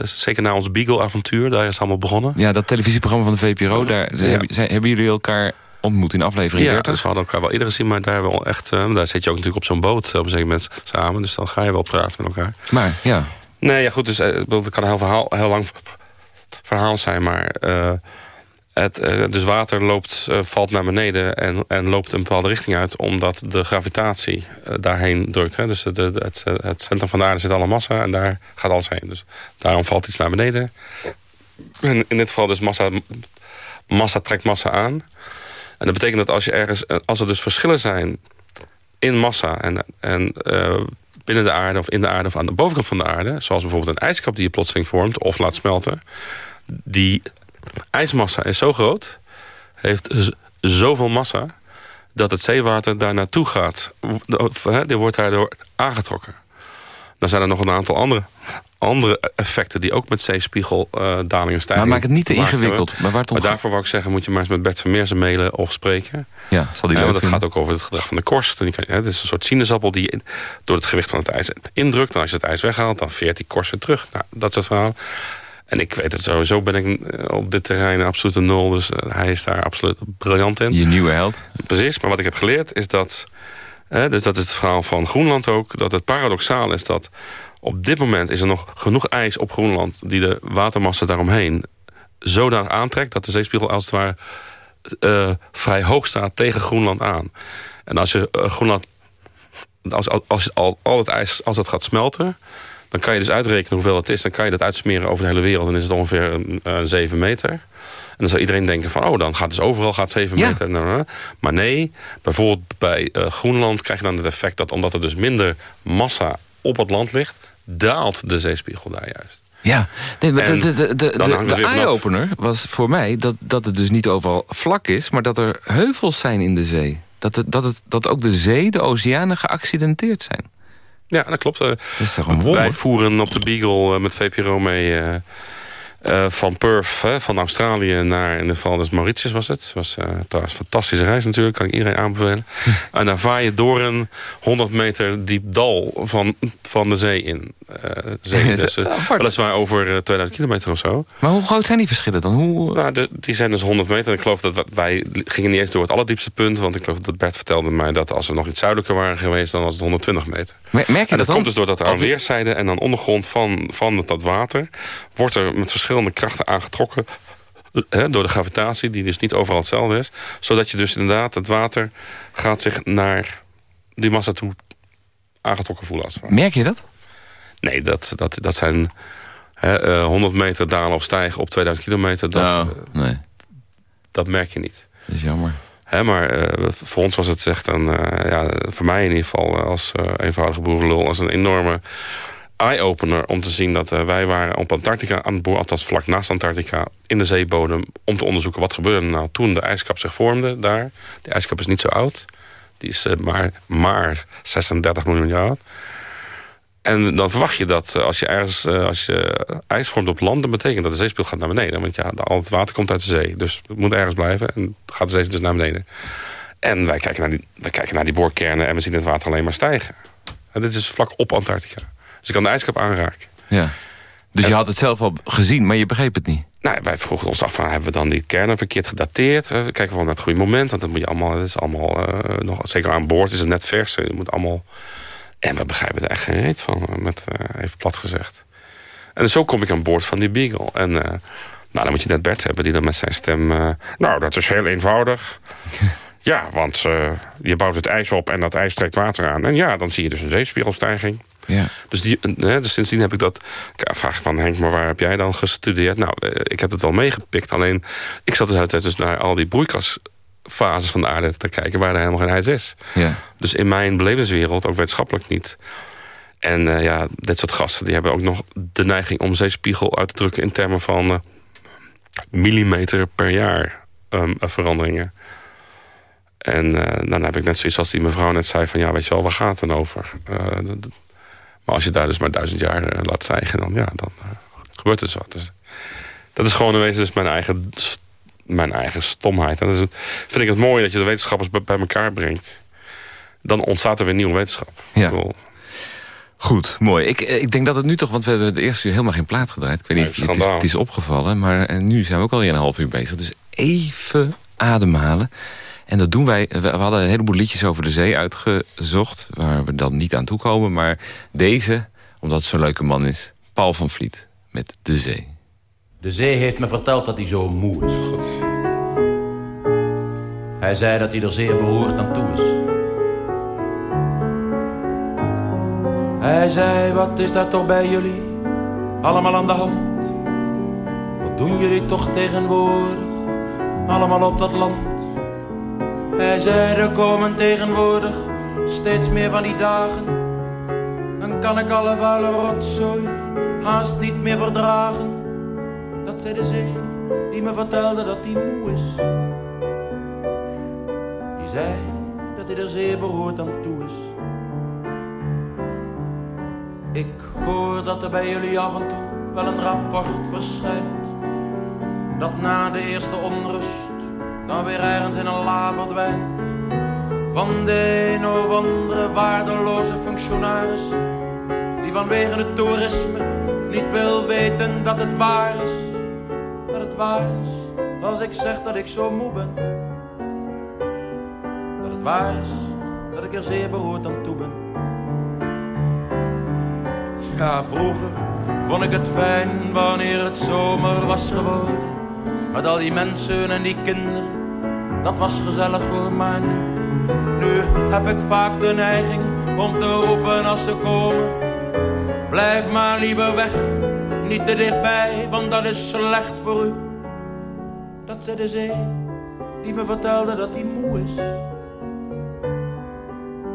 zeker na ons Beagle-avontuur. Daar is het allemaal begonnen. Ja, dat televisieprogramma van de VPRO. Daar ja. hebben, zijn, hebben jullie elkaar ontmoet in aflevering ja, 30? dus we hadden elkaar wel eerder gezien, maar daar, wel echt, uh, daar zit je ook natuurlijk op zo'n boot op een zeker moment samen. Dus dan ga je wel praten met elkaar. Maar, ja. Nee, ja goed, dus uh, dat kan een heel, verhaal, heel lang verhaal zijn, maar uh, het, uh, dus water loopt, uh, valt naar beneden en, en loopt een bepaalde richting uit, omdat de gravitatie daarheen drukt. Hè? Dus de, het, het centrum van de aarde zit alle massa en daar gaat alles heen. Dus daarom valt iets naar beneden. En in dit geval dus massa, massa trekt massa aan. En dat betekent dat als je ergens, als er dus verschillen zijn in massa en, en binnen de aarde of in de aarde of aan de bovenkant van de aarde... zoals bijvoorbeeld een ijskap die je plotseling vormt of laat smelten... die ijsmassa is zo groot, heeft zoveel massa... dat het zeewater daar naartoe gaat. Die wordt daardoor aangetrokken. Dan zijn er nog een aantal andere andere effecten die ook met zeespiegeldalingen uh, stijgen. Maar maak het niet te ingewikkeld. Maar, waar maar daarvoor wou ik zeggen, moet je maar eens met Bert Vermeersen mailen of spreken. Ja, zal die ja, leuk dat gaat ook over het gedrag van de korst. Het is een soort sinaasappel die door het gewicht van het ijs indrukt. En als je het ijs weghaalt, dan veert die korst weer terug. Nou, dat soort verhalen. En ik weet het sowieso, ben ik eh, op dit terrein absoluut een nul. Dus eh, hij is daar absoluut briljant in. Je nieuwe held. Precies, maar wat ik heb geleerd is dat... Hè, dus dat is het verhaal van Groenland ook... dat het paradoxaal is dat op dit moment is er nog genoeg ijs op Groenland... die de watermassa daaromheen zodanig aantrekt... dat de zeespiegel als het ware uh, vrij hoog staat tegen Groenland aan. En als je uh, Groenland... Als, als, als al, al het ijs als dat gaat smelten... dan kan je dus uitrekenen hoeveel het is. Dan kan je dat uitsmeren over de hele wereld. Dan is het ongeveer een, uh, 7 meter. En dan zou iedereen denken van... oh, dan gaat dus overal gaat 7 Ja. meter. Nou, nou. Maar nee, bijvoorbeeld bij uh, Groenland krijg je dan het effect... dat omdat er dus minder massa op het land ligt... daalt de zeespiegel daar juist. Ja, nee, de, de, de, de, eye-opener was voor mij dat, dat het dus niet overal vlak is... maar dat er heuvels zijn in de zee. Dat, het, dat, het, dat ook de zee, de oceanen geaccidenteerd zijn. Ja, dat klopt. Dat is toch een Wij wonder? voeren op de Beagle eh, met VPRO mee... eh, eh, van Perth, hè, van Australië naar in dit geval dus Mauritius was het. was trouwens een fantastische reis natuurlijk, kan ik iedereen aanbevelen. en dan vaar je door een 100 meter diep dal van, van de zee in. Eh, zee, [LAUGHS] dus, weliswaar over eh, 2000 kilometer of zo. Maar hoe groot zijn die verschillen dan? Hoe, Nou, de- die zijn dus 100 meter. Ik geloof dat wij- wij gingen niet eens door het allerdiepste punt. Want ik geloof dat Bert vertelde mij dat als we nog iets zuidelijker waren geweest... dan was het 120 meter. Mer- merk je En dat komt dus doordat er aan weerszijden en aan ondergrond van, van dat water... wordt er met verschillende krachten aangetrokken hè, door de gravitatie... die dus niet overal hetzelfde is. Zodat je dus inderdaad, het water gaat zich naar die massa toe aangetrokken voelen. Als. Merk je dat? Nee, dat, dat, dat zijn hè, eh, 100 meter dalen of stijgen op 2000 kilometer. Dat, Nou, eh, nee, dat merk je niet. dat is jammer. Maar eh, voor ons was het echt een, eh, ja, voor mij in ieder geval eh, als eh, eenvoudige boerenlul, als een enorme eye-opener om te zien dat wij waren op Antarctica aan het boren, althans vlak naast Antarctica, in de zeebodem, om te onderzoeken wat gebeurde nou toen de ijskap zich vormde daar. Die ijskap is niet zo oud. Die is maar, maar 36 miljoen jaar oud. En dan verwacht je dat eh, als je ergens eh, als je ijs vormt op land... dan betekent dat de zeespiegel gaat naar beneden. Want ja, al het water komt uit de zee. Dus het moet ergens blijven en gaat de zee dus naar beneden. En wij kijken naar die, wij kijken naar die boorkernen en we zien het water alleen maar stijgen. En dit is vlak op Antarctica. Dus je kan de ijskap aanraken. Ja. Dus je had het zelf al gezien, maar je begreep het niet. Nou, wij vroegen ons af, van, hebben we dan die kernen verkeerd gedateerd? Eh, We kijken wel naar het goede moment, want dat moet je allemaal, dat is allemaal nog, zeker aan boord is het net vers. Je moet allemaal, en we begrijpen er echt geen reet van, eh, met, eh, even plat gezegd. En zo kom ik aan boord van die Beagle. En eh, nou, dan moet je net Bert hebben, die dan met zijn stem... nou, dat is heel eenvoudig. [LAUGHS] ja, want je bouwt het ijs op en dat ijs trekt water aan. En ja, dan zie je dus een zeespiegelstijging. Ja. Dus, die, dus sindsdien heb ik dat... Ik vraag van Henk, maar waar heb jij dan gestudeerd? Nou, ik heb het wel meegepikt. Alleen, ik zat dus de hele tijd dus naar al die broeikasfases van de aarde te kijken... waar er helemaal geen ijs is. Ja. Dus in mijn belevingswereld, ook wetenschappelijk niet. En eh, ja, dit soort gasten die hebben ook nog de neiging... om zeespiegel uit te drukken in termen van... eh, millimeter per jaar ehm, eh, veranderingen. En dan heb ik net zoiets als die mevrouw net zei... van ja, weet je wel, waar gaat het dan over? Maar als je daar dus maar duizend jaar laat stijgen... dan, ja, dan gebeurt er dus wat. Dus dat is gewoon in wezen dus mijn eigen, mijn eigen stomheid. En dat is, vind ik het mooi dat je de wetenschappers bij, elkaar brengt. Dan ontstaat er weer nieuwe wetenschap. Ja. Goed, mooi. Ik, eh, ik denk dat het nu toch, want we hebben het eerste uur helemaal geen plaat gedraaid. Ik weet Nee, niet, het is, het is opgevallen, maar eh, nu zijn we ook alweer een half uur bezig. Dus even ademhalen. En dat doen wij. We we hadden een heleboel liedjes over de zee uitgezocht, waar we dan niet aan toe komen. Maar deze, omdat het zo'n leuke man is, Paul van Vliet met De Zee. De zee heeft me verteld dat hij zo moe is. Hij zei dat hij er zeer beroerd aan toe is. Hij zei, wat is dat toch bij jullie allemaal aan de hand? Wat doen jullie toch tegenwoordig allemaal op dat land? Hij zei, er komen tegenwoordig steeds meer van die dagen. Dan kan ik alle vuile rotzooi haast niet meer verdragen. Dat zei de zee, die me vertelde dat hij moe is. Die zei dat hij er zeer beroerd aan toe is. Ik hoor dat er bij jullie af en toe wel een rapport verschijnt. Dat na de eerste onrust dan weer ergens in een la verdwijnt. Van de een of andere waardeloze functionaris. Die vanwege het toerisme niet wil weten dat het waar is, als ik zeg dat ik zo moe ben. Dat het waar is dat ik er zeer beroerd aan toe ben. Ja, vroeger vond ik het fijn wanneer het zomer was geworden. Met al die mensen en die kinderen, dat was gezellig voor mij nu. Nu heb ik vaak de neiging om te roepen als ze komen. Blijf maar liever weg, niet te dichtbij, want dat is slecht voor u. Dat zei de zee, die me vertelde dat hij moe is.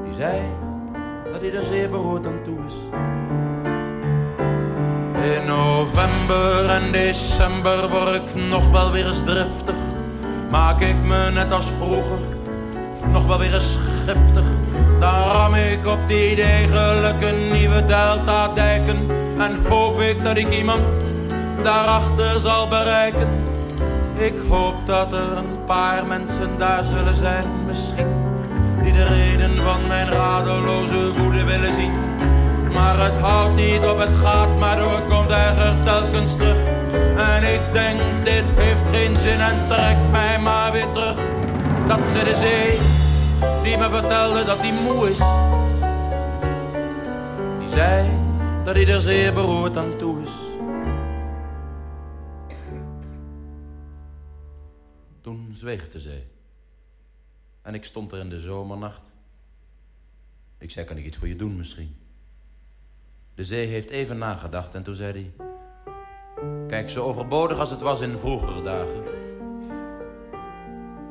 Die zei dat hij er zeer beroerd aan toe is. In november en december word ik nog wel weer eens driftig. Maak ik me net als vroeger nog wel weer eens giftig. Dan ram ik op die degelijke nieuwe delta-dijken. En hoop ik dat ik iemand daarachter zal bereiken. Ik hoop dat er een paar mensen daar zullen zijn, misschien. Die de reden van mijn radeloze woede willen zien. Maar het houdt niet op, het gaat maar door, komt eigen telkens terug. En ik denk, dit heeft geen zin en trekt mij maar weer terug. Dat ze de zee, die me vertelde dat hij moe is. Die zei dat hij er zeer beroerd aan toe is. Toen zweeg de zee. En ik stond er in de zomernacht. Ik zei, kan ik iets voor je doen misschien? De zee heeft even nagedacht en toen zei hij... Kijk, zo overbodig als het was in vroegere dagen...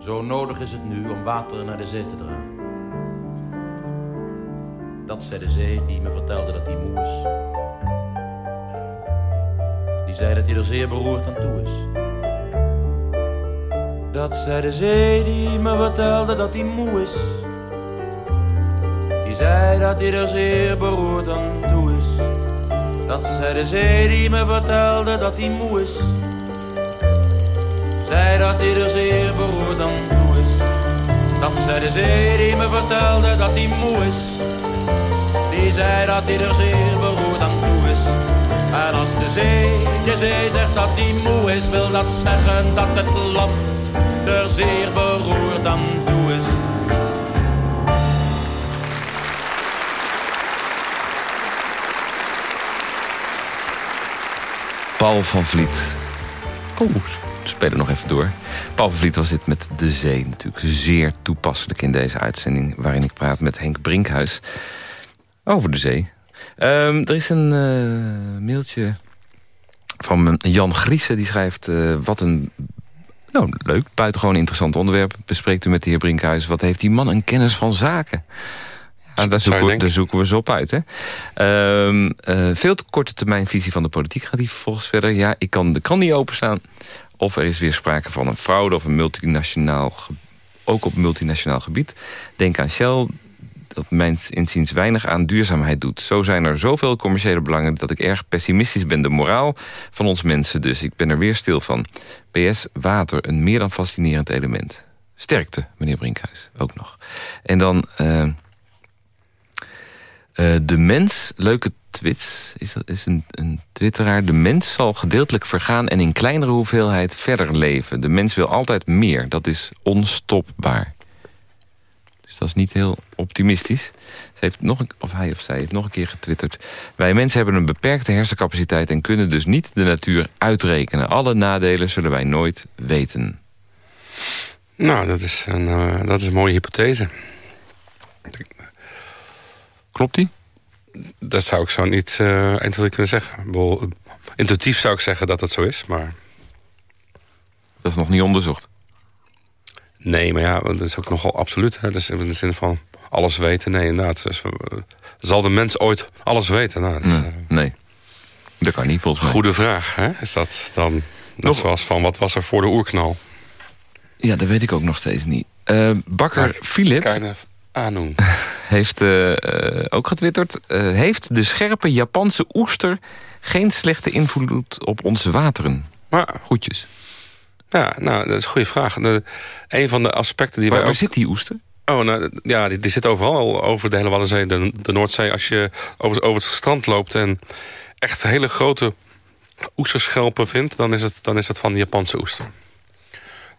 zo nodig is het nu om water naar de zee te dragen. Dat zei de zee die me vertelde dat hij moe is. Die zei dat hij er zeer beroerd aan toe is. Dat zei de zee die me vertelde dat hij moe is. Die zei dat hij er zeer beroerd aan toe is. Dat zei de zee die me vertelde dat hij moe is. Zei dat hij er zeer beroerd aan toe is. Dat zei de zee die me vertelde dat hij moe is. Die zei dat hij er zeer beroerd aan toe is. En als de zee, de zee zegt dat hij moe is, wil dat zeggen dat het land er zeer beroerd aan toe is. Paul van Vliet. Oh, we spelen nog even door. Paul van Vliet was dit met De Zee. Natuurlijk zeer toepasselijk in deze uitzending... waarin ik praat met Henk Brinkhuis over de zee. Ehm, er is een uh, mailtje van Jan Griese. Die schrijft, uh, wat een nou, leuk, buitengewoon interessant onderwerp. Bespreekt u met de heer Brinkhuis. Wat heeft die man een kennis van zaken? Daar, zoeken we, daar zoeken we zo op uit. Hè? Uh, uh, veel te korte termijn visie van de politiek gaat hij vervolgens verder. Ja, ik kan de kan niet openstaan. Of er is weer sprake van een fraude of een multinationaal... ook op multinationaal gebied. Denk aan Shell, dat mijns inziens weinig aan duurzaamheid doet. Zo zijn er zoveel commerciële belangen dat ik erg pessimistisch ben. De moraal van ons mensen dus. Ik ben er weer stil van. PS, water, een meer dan fascinerend element. Sterkte, meneer Brinkhuis, ook nog. En dan... Uh, uh, de mens, leuke twits, is, is een, een twitteraar. De mens zal gedeeltelijk vergaan en in kleinere hoeveelheid verder leven. De mens wil altijd meer, dat is onstopbaar. Dat is niet heel optimistisch. Ze heeft nog een, of hij of zij heeft nog een keer getwitterd. Wij mensen hebben een beperkte hersencapaciteit... en kunnen dus niet de natuur uitrekenen. Alle nadelen zullen wij nooit weten. Nou, dat is een, uh, dat is een mooie hypothese. Klopt die? Dat zou ik zo niet uh, eindelijk kunnen zeggen. Bedoel, intuïtief zou ik zeggen dat dat zo is, maar... Dat is nog niet onderzocht? Nee, maar ja, dat is ook nogal absoluut. Hè? Dus in de zin van alles weten. Nee, inderdaad. Dus, uh, zal de mens ooit alles weten? Nou, dus, nee, uh, nee, dat kan niet volgens mij. Goede vraag, hè? Is dat dan... Net zoals van, wat was er voor de oerknal? Ja, dat weet ik ook nog steeds niet. Uh, bakker Philip... Keine Ahnung. [LAUGHS] heeft uh, ook getwitterd... Heeft de scherpe Japanse oester geen slechte invloed op onze wateren? Maar, Goedjes. Ja, nou, dat is een goede vraag. De, een van de aspecten die waar, wij waar zit die oester? Oh, nou, ja, die, die zit overal over de hele Waddenzee, de, de Noordzee. Als je over, over het strand loopt en, echt hele grote oesterschelpen vindt... dan is het, dan is het van de Japanse oester.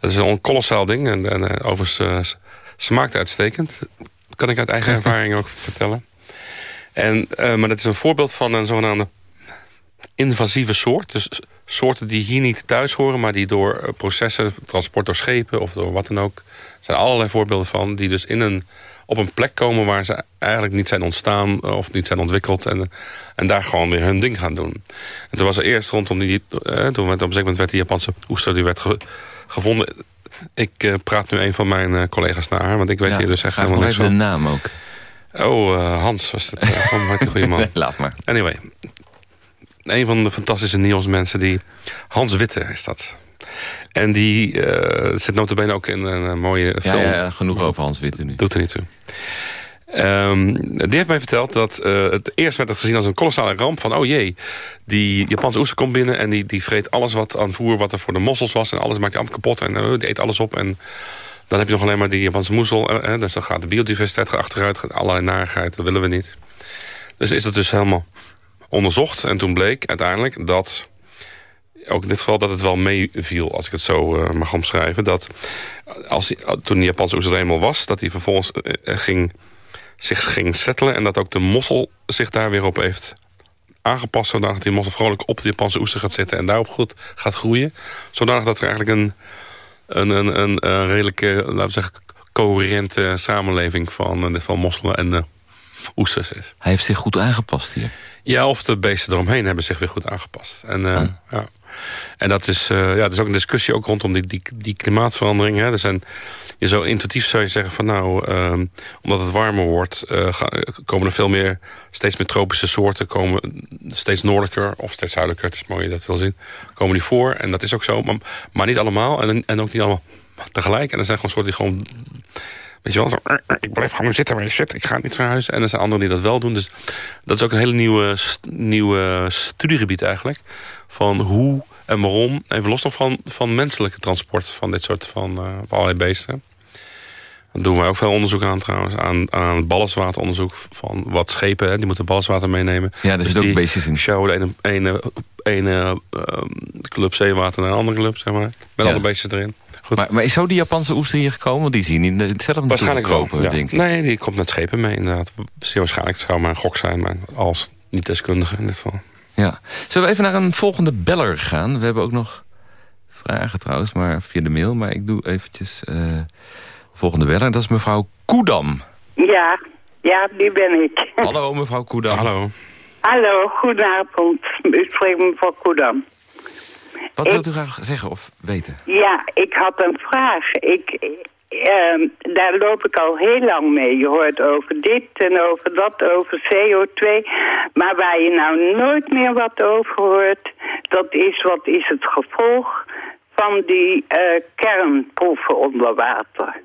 Dat is een kolossaal ding. En, en uh, overigens uh, smaakt uitstekend. Dat kan ik uit eigen [LAUGHS] ervaring ook vertellen. En, uh, maar dat is een voorbeeld van een zogenaamde invasieve soort. Dus soorten die hier niet thuis horen... maar die door processen, transport door schepen of door wat dan ook... er zijn allerlei voorbeelden van... die dus in een, op een plek komen waar ze eigenlijk niet zijn ontstaan... of niet zijn ontwikkeld en, en daar gewoon weer hun ding gaan doen. En toen was er eerst rondom die... Eh, toen werd, op een gegeven moment werd die Japanse oester die werd ge, gevonden... Ik praat nu een van mijn uh, collega's naar haar, want ik weet ja, hier dus echt helemaal niks van. de naam ook. Oh, uh, Hans was het. Uh, een goede [LAUGHS] man. nee, laat maar. Anyway, een van de fantastische nieuwsmensen die... Hans Witte is dat. En die uh, zit notabene ook in een, mooie film. Ja, ja, genoeg over Hans Witte nu. Doet er niet toe. Um, die heeft mij verteld dat uh, het eerst werd het gezien als een kolossale ramp. Van oh jee, die Japanse oester komt binnen en die, die vreet alles wat aan voer wat er voor de mossels was. En alles maakt die allemaal kapot en uh, die eet alles op. En dan heb je nog alleen maar die Japanse moezel. Dus dan gaat de biodiversiteit achteruit, gaat allerlei narigheid. Dat willen we niet. Dus is dat dus helemaal onderzocht. En toen bleek uiteindelijk dat, ook in dit geval, dat het wel meeviel, als ik het zo uh, mag omschrijven. Dat als die, toen de Japanse oester eenmaal was, dat hij vervolgens uh, ging, zich ging settelen. En dat ook de mossel zich daar weer op heeft aangepast. Zodanig dat die mossel vrolijk op de Japanse oester gaat zitten. En daarop goed gaat groeien. Zodanig dat er eigenlijk een, een, een, een, een redelijke, laten we zeggen, coherente samenleving van, van mosselen en uh, oesters is. Hij heeft zich goed aangepast hier. Ja, of de beesten eromheen hebben zich weer goed aangepast. En, uh, ah. ja. en dat is, uh, ja, er is ook een discussie ook rondom die, die, die klimaatverandering. Hè. Er zijn, je zo intuïtief zou je zeggen van nou, um, omdat het warmer wordt... Uh, komen er veel meer, steeds meer tropische soorten... komen steeds noordelijker of steeds zuidelijker, het is mooi je dat wil zien... komen die voor en dat is ook zo, maar, maar niet allemaal en, en ook niet allemaal tegelijk. En er zijn gewoon soorten die gewoon Weet je wel, zo, ik blijf gewoon zitten waar je zit. Ik ga niet verhuizen. En er zijn anderen die dat wel doen. Dus dat is ook een hele nieuwe, nieuwe studiegebied eigenlijk. Van hoe en waarom. Even los nog van, van menselijke transport van dit soort van, uh, van allerlei beesten. Dat doen wij ook veel onderzoek aan trouwens. Aan, aan ballastwateronderzoek van wat schepen. Hè, die moeten ballastwater meenemen. Ja, er dus zit ook beestjes in. Show de ene, ene, ene uh, club zeewater naar een andere club, zeg maar. Met ja. alle beestjes erin. Goed. Maar, maar is zo die Japanse oester hier gekomen? Want die zien niet hetzelfde Waarschijnlijk kopen, ja. denk ik. Nee, die komt met schepen mee inderdaad. Zeer waarschijnlijk. Het zou maar een gok zijn, maar als niet deskundige in dit geval. Ja. Zullen we even naar een volgende beller gaan? We hebben ook nog vragen trouwens, maar via de mail. Maar ik doe eventjes uh, de volgende beller. Dat is mevrouw Koedam. Ja, ja, die ben ik. Hallo mevrouw Koedam. Hallo. Hallo, goedenavond. U spreekt mevrouw Koedam. Wat wilt u graag zeggen of weten? Ja, ik had een vraag. Ik, uh, daar loop ik al heel lang mee. Je hoort over dit en over dat, over CO2. Maar waar je nou nooit meer wat over hoort... dat is wat is het gevolg van die uh, kernproeven onder water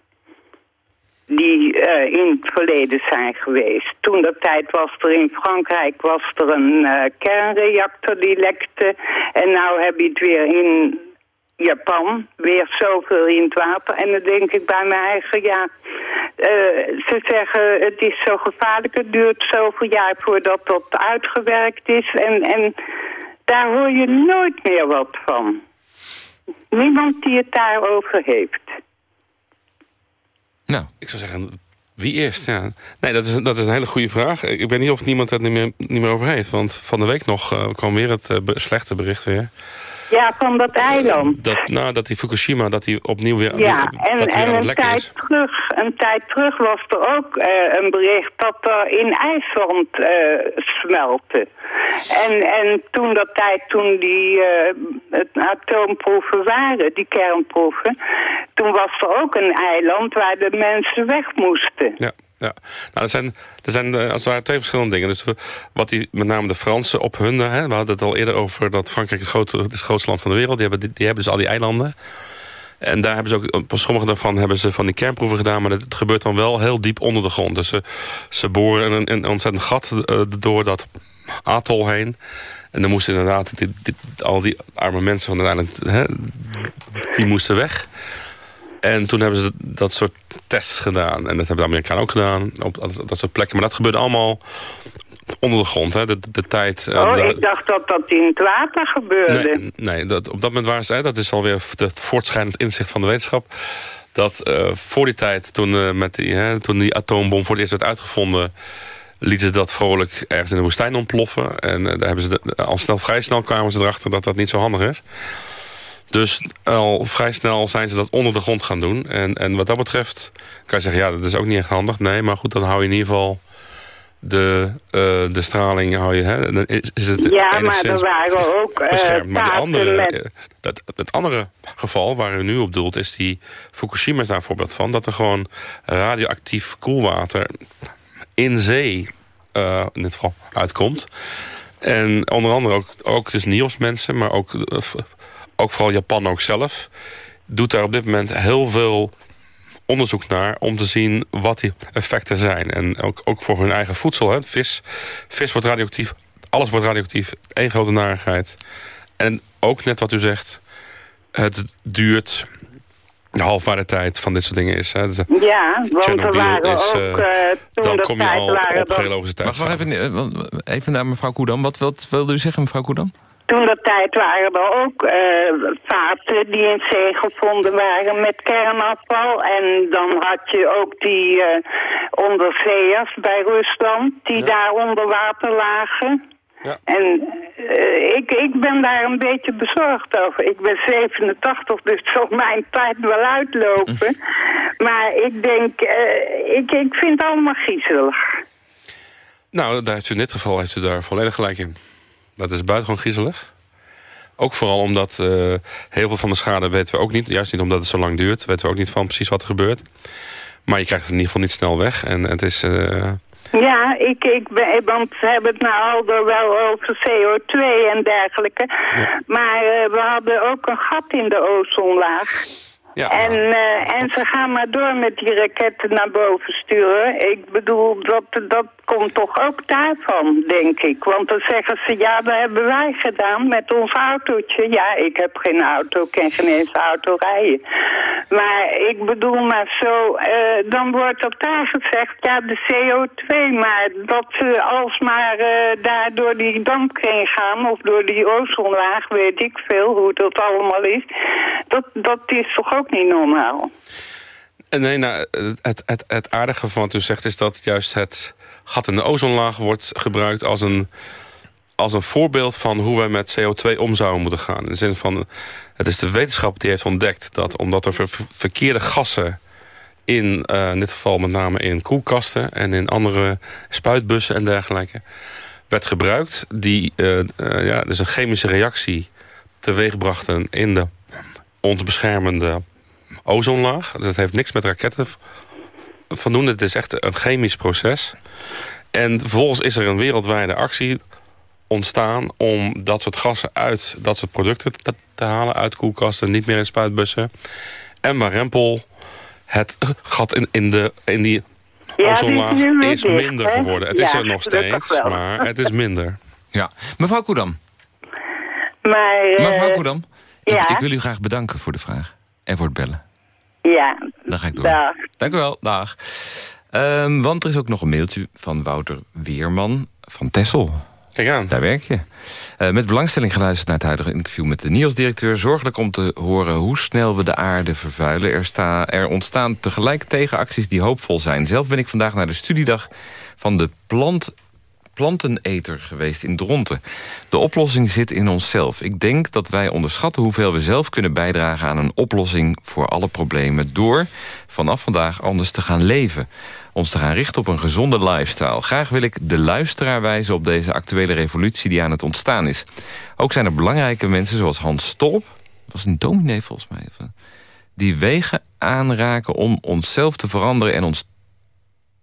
die uh, in het verleden zijn geweest. Toen dat tijd was er in Frankrijk was er een uh, kernreactor die lekte. En nou heb je het weer in Japan, weer zoveel in het water. En dan denk ik bij mijn eigen, ja, uh, ze zeggen het is zo gevaarlijk, het duurt zoveel jaar voordat dat uitgewerkt is. En, en daar hoor je nooit meer wat van. Niemand die het daarover heeft. Nou. Ik zou zeggen, wie eerst? Ja. Nee, dat is, dat is een hele goede vraag. Ik weet niet of niemand het niet meer, niet meer over heeft. Want van de week nog uh, kwam weer het uh, slechte bericht weer. Ja, van dat eiland. Dat, nou, dat die Fukushima, dat die opnieuw weer, ja, en, dat en een tijd is. Terug, een tijd terug was er ook uh, een bericht dat er in IJsland uh, smeltte. En, en toen dat tijd, toen die uh, atoomproeven waren, die kernproeven... toen was er ook een eiland waar de mensen weg moesten. Ja. Ja, nou, er zijn, er zijn als het ware twee verschillende dingen. Dus wat die, met name de Fransen op hun... Hè, we hadden het al eerder over dat Frankrijk het, het grootste land van de wereld. Die hebben, die hebben dus al die eilanden. En daar hebben ze ook, sommige daarvan hebben ze van die kernproeven gedaan... maar het gebeurt dan wel heel diep onder de grond. Dus ze, ze boren een, een ontzettend gat uh, door dat atol heen. En dan moesten inderdaad al die arme mensen van uiteindelijk... Hè, die moesten weg. En toen hebben ze dat soort tests gedaan. En dat hebben de Amerikanen ook gedaan. Op dat, dat soort plekken. Maar dat gebeurde allemaal onder de grond. Hè, de, de tijd... oh, ik dacht dat dat in het water gebeurde. Nee, nee dat, op dat moment waren ze... Dat is alweer het voortschrijdend inzicht van de wetenschap dat voor die tijd, toen, met die, hè, toen die atoombom voor het eerst werd uitgevonden lieten ze dat vrolijk ergens in de woestijn ontploffen. En daar hebben ze al snel, vrij snel kwamen ze erachter dat dat niet zo handig is. Dus al vrij snel zijn ze dat onder de grond gaan doen. En, en wat dat betreft kan je zeggen, ja, dat is ook niet echt handig. Nee, maar goed, dan hou je in ieder geval de, uh, de straling hou je, hè, dan is, is het ja, maar er waren ook uh, beschermd. Maar die andere, met... dat, het andere geval waar u nu op doelt... is die Fukushima is daar een voorbeeld van... dat er gewoon radioactief koelwater in zee uh, in dit geval uitkomt. En onder andere ook, ook dus NIOS mensen, maar ook ook vooral Japan ook zelf... doet daar op dit moment heel veel onderzoek naar... om te zien wat die effecten zijn. En ook, ook voor hun eigen voedsel. Hè. Vis, vis wordt radioactief, alles wordt radioactief. één grote narigheid. En ook net wat u zegt... het duurt de halfwaardetijd van dit soort dingen is. Hè. Dus, ja, want er waren is, ook... Uh, dan kom je al op geologische tijd. Wacht even, even naar mevrouw Koedam. Wat, wat wilde u zeggen, mevrouw Koedam? Toen dat tijd waren er ook uh, vaten die in zee gevonden waren met kernafval. En dan had je ook die uh, onderzeeërs bij Rusland die daar onder water lagen. Ja. En uh, ik, ik ben daar een beetje bezorgd over. Ik ben 87, dus zal mijn tijd wel uitlopen. [LAUGHS] maar ik denk, ik, ik vind het allemaal griezelig. Nou, daar heeft u in dit geval heeft u daar volledig gelijk in. Dat is buitengewoon griezelig. Ook vooral omdat uh, heel veel van de schade weten we ook niet. Juist niet omdat het zo lang duurt. Weten we ook niet van precies wat er gebeurt. Maar je krijgt het in ieder geval niet snel weg. En het is... Uh... Ja, ik, ik ben, want we hebben het nou al wel over CO2 en dergelijke. Ja. Maar uh, we hadden ook een gat in de ozonlaag. Ja. En, uh, en ze gaan maar door met die raketten naar boven sturen. Ik bedoel, dat, dat komt toch ook daarvan, denk ik. Want dan zeggen ze, ja, dat hebben wij gedaan met ons autootje. Ja, ik heb geen auto, ik kan geen eens auto rijden. Maar ik bedoel maar zo, uh, dan wordt ook daar gezegd, ja, de CO2. Maar dat ze alsmaar uh, daar door die dampkring gaan of door die ozonlaag, weet ik veel hoe dat allemaal is. Dat, dat is toch niet normaal? Nee, nou, het, het, het aardige van wat u zegt is dat juist het gat in de ozonlaag wordt gebruikt als een, als een voorbeeld van hoe wij met CO2 om zouden moeten gaan. In de zin van, het is de wetenschap die heeft ontdekt dat omdat er verkeerde gassen in, uh, in dit geval met name in koelkasten en in andere spuitbussen en dergelijke, werd gebruikt. Die uh, ja, dus een chemische reactie teweegbrachten in de ons beschermende ozonlaag. Dat heeft niks met raketten van doen. Het is echt een chemisch proces. En vervolgens is er een wereldwijde actie ontstaan... om dat soort gassen uit dat soort producten te, te halen... uit koelkasten, niet meer in spuitbussen. En waar Rempel het gat in, in, de, in die ja, ozonlaag is, minder geworden. Het is er nog steeds, maar het is minder. Ja. Mevrouw Koedam. Maar, uh, Mevrouw Koedam, ik, ik, wil u graag bedanken voor de vraag. En voor het bellen. Ja. Dan ga ik door. Dag. Dank u wel. Dag. Um, want er is ook nog een mailtje van Wouter Weerman van Tessel. Kijk aan. Daar werk je. Uh, met belangstelling geluisterd naar het huidige interview met de NIOS-directeur. Zorgelijk om te horen hoe snel we de aarde vervuilen. Er, sta, er ontstaan tegelijk tegenacties die hoopvol zijn. Zelf ben ik vandaag naar de studiedag van de plant planteneter geweest in Dronten. De oplossing zit in onszelf. Ik denk dat wij onderschatten hoeveel we zelf kunnen bijdragen... aan een oplossing voor alle problemen... door vanaf vandaag anders te gaan leven. Ons te gaan richten op een gezonde lifestyle. Graag wil ik de luisteraar wijzen op deze actuele revolutie... die aan het ontstaan is. Ook zijn er belangrijke mensen zoals Hans Stolp... was een dominee volgens mij... die wegen aanraken om onszelf te veranderen... en ons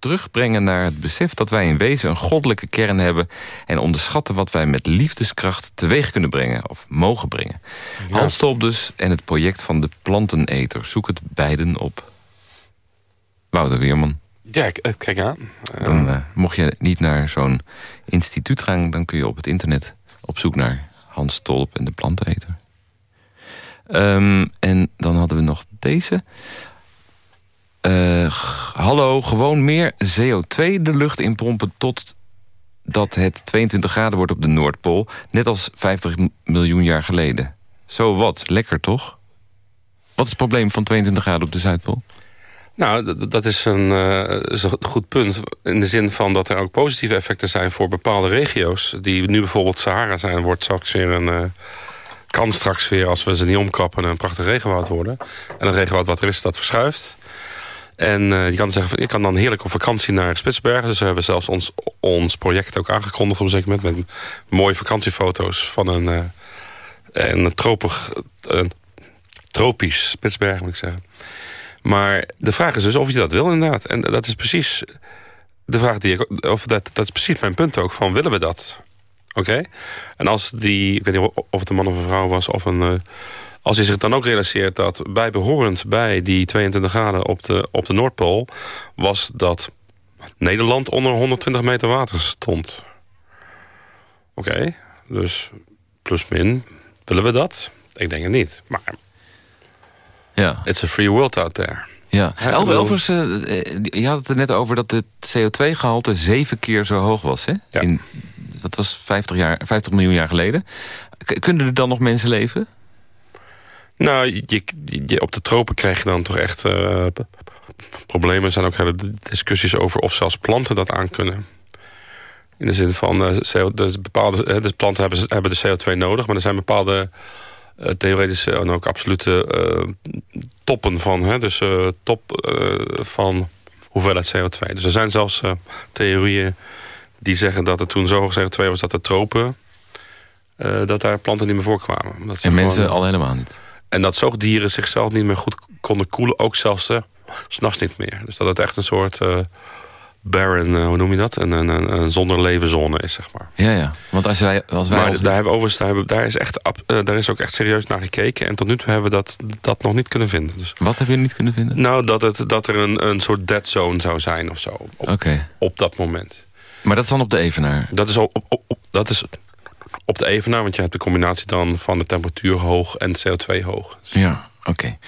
terugbrengen naar het besef dat wij in wezen een goddelijke kern hebben... en onderschatten wat wij met liefdeskracht teweeg kunnen brengen of mogen brengen. Ja. Hans Stolp dus en het project van de planteneter. Zoek het beiden op. Wouter Weerman. Ja, kijk aan. Dan, uh, mocht je niet naar zo'n instituut gaan... dan kun je op het internet op zoek naar Hans Stolp en de planteneter. Um, en dan hadden we nog deze... Uh, hallo, gewoon meer CO2 de lucht in pompen tot dat het 22 graden wordt op de Noordpool... net als 50 miljoen jaar geleden. Zo wat, lekker toch? Wat is het probleem van 22 graden op de Zuidpool? Nou, dat is een, een goed punt. In de zin van dat er ook positieve effecten zijn voor bepaalde regio's. Die nu bijvoorbeeld Sahara zijn. Wordt straks weer een... Uh, kan straks weer, als we ze niet omkappen, een prachtig regenwoud worden. En een regenwoud wat er is, dat verschuift. En uh, je kan zeggen, je kan dan heerlijk op vakantie naar Spitsbergen. Dus we hebben zelfs ons, ons project ook aangekondigd op een zeker moment. Met mooie vakantiefoto's van een, uh, een, tropig, een tropisch Spitsbergen, moet ik zeggen. Maar de vraag is dus of je dat wil inderdaad. En dat is precies de vraag die ik... Of dat, dat is precies mijn punt ook, van willen we dat? Oké? En als die... Ik weet niet of het een man of een vrouw was of een... Uh, als hij zich dan ook realiseert dat bijbehorend bij die 22 graden op de, op de Noordpool... was dat Nederland onder 120 meter water stond. Oké, dus plus min. Willen we dat? Ik denk het niet. Maar ja. it's a free world out there. Ja, Elvers, uh, je had het er net over dat het CO2-gehalte zeven keer zo hoog was. Hè? Ja. In, dat was 50, jaar, 50 miljoen jaar geleden. kunnen er dan nog mensen leven? Nou, je, je, op de tropen krijg je dan toch echt uh, problemen. Er zijn ook hele discussies over of zelfs planten dat aan kunnen. In de zin van, uh, CO, dus bepaalde, dus planten hebben, hebben de CO2 nodig... maar er zijn bepaalde uh, theoretische en ook absolute toppen van. Hè? Dus top van hoeveelheid CO2. Dus er zijn zelfs theorieën die zeggen dat het toen zo hoog CO2 was... dat de tropen, dat daar planten niet meer voorkwamen. En mensen al helemaal niet? En dat zoogdieren zichzelf niet meer goed konden koelen. Ook zelfs uh, s'nachts niet meer. Dus dat het echt een soort uh, barren, uh, hoe noem je dat? Een, een, een, zonder levenzone is, zeg maar. Ja, ja. Want als wij... Als wij maar daar, hebben overigens, daar, hebben, daar, is echt, daar is ook echt serieus naar gekeken. En tot nu toe hebben we dat, dat nog niet kunnen vinden. Dus, Wat heb je niet kunnen vinden? Nou, dat, het, dat er een, een soort dead zone zou zijn of zo. Op, okay. op dat moment. Maar dat is dan op de Evenaar? Dat is op, op, op dat is op de evenaar. Want je hebt de combinatie dan van de temperatuur hoog en de CO2 hoog. Ja, oké.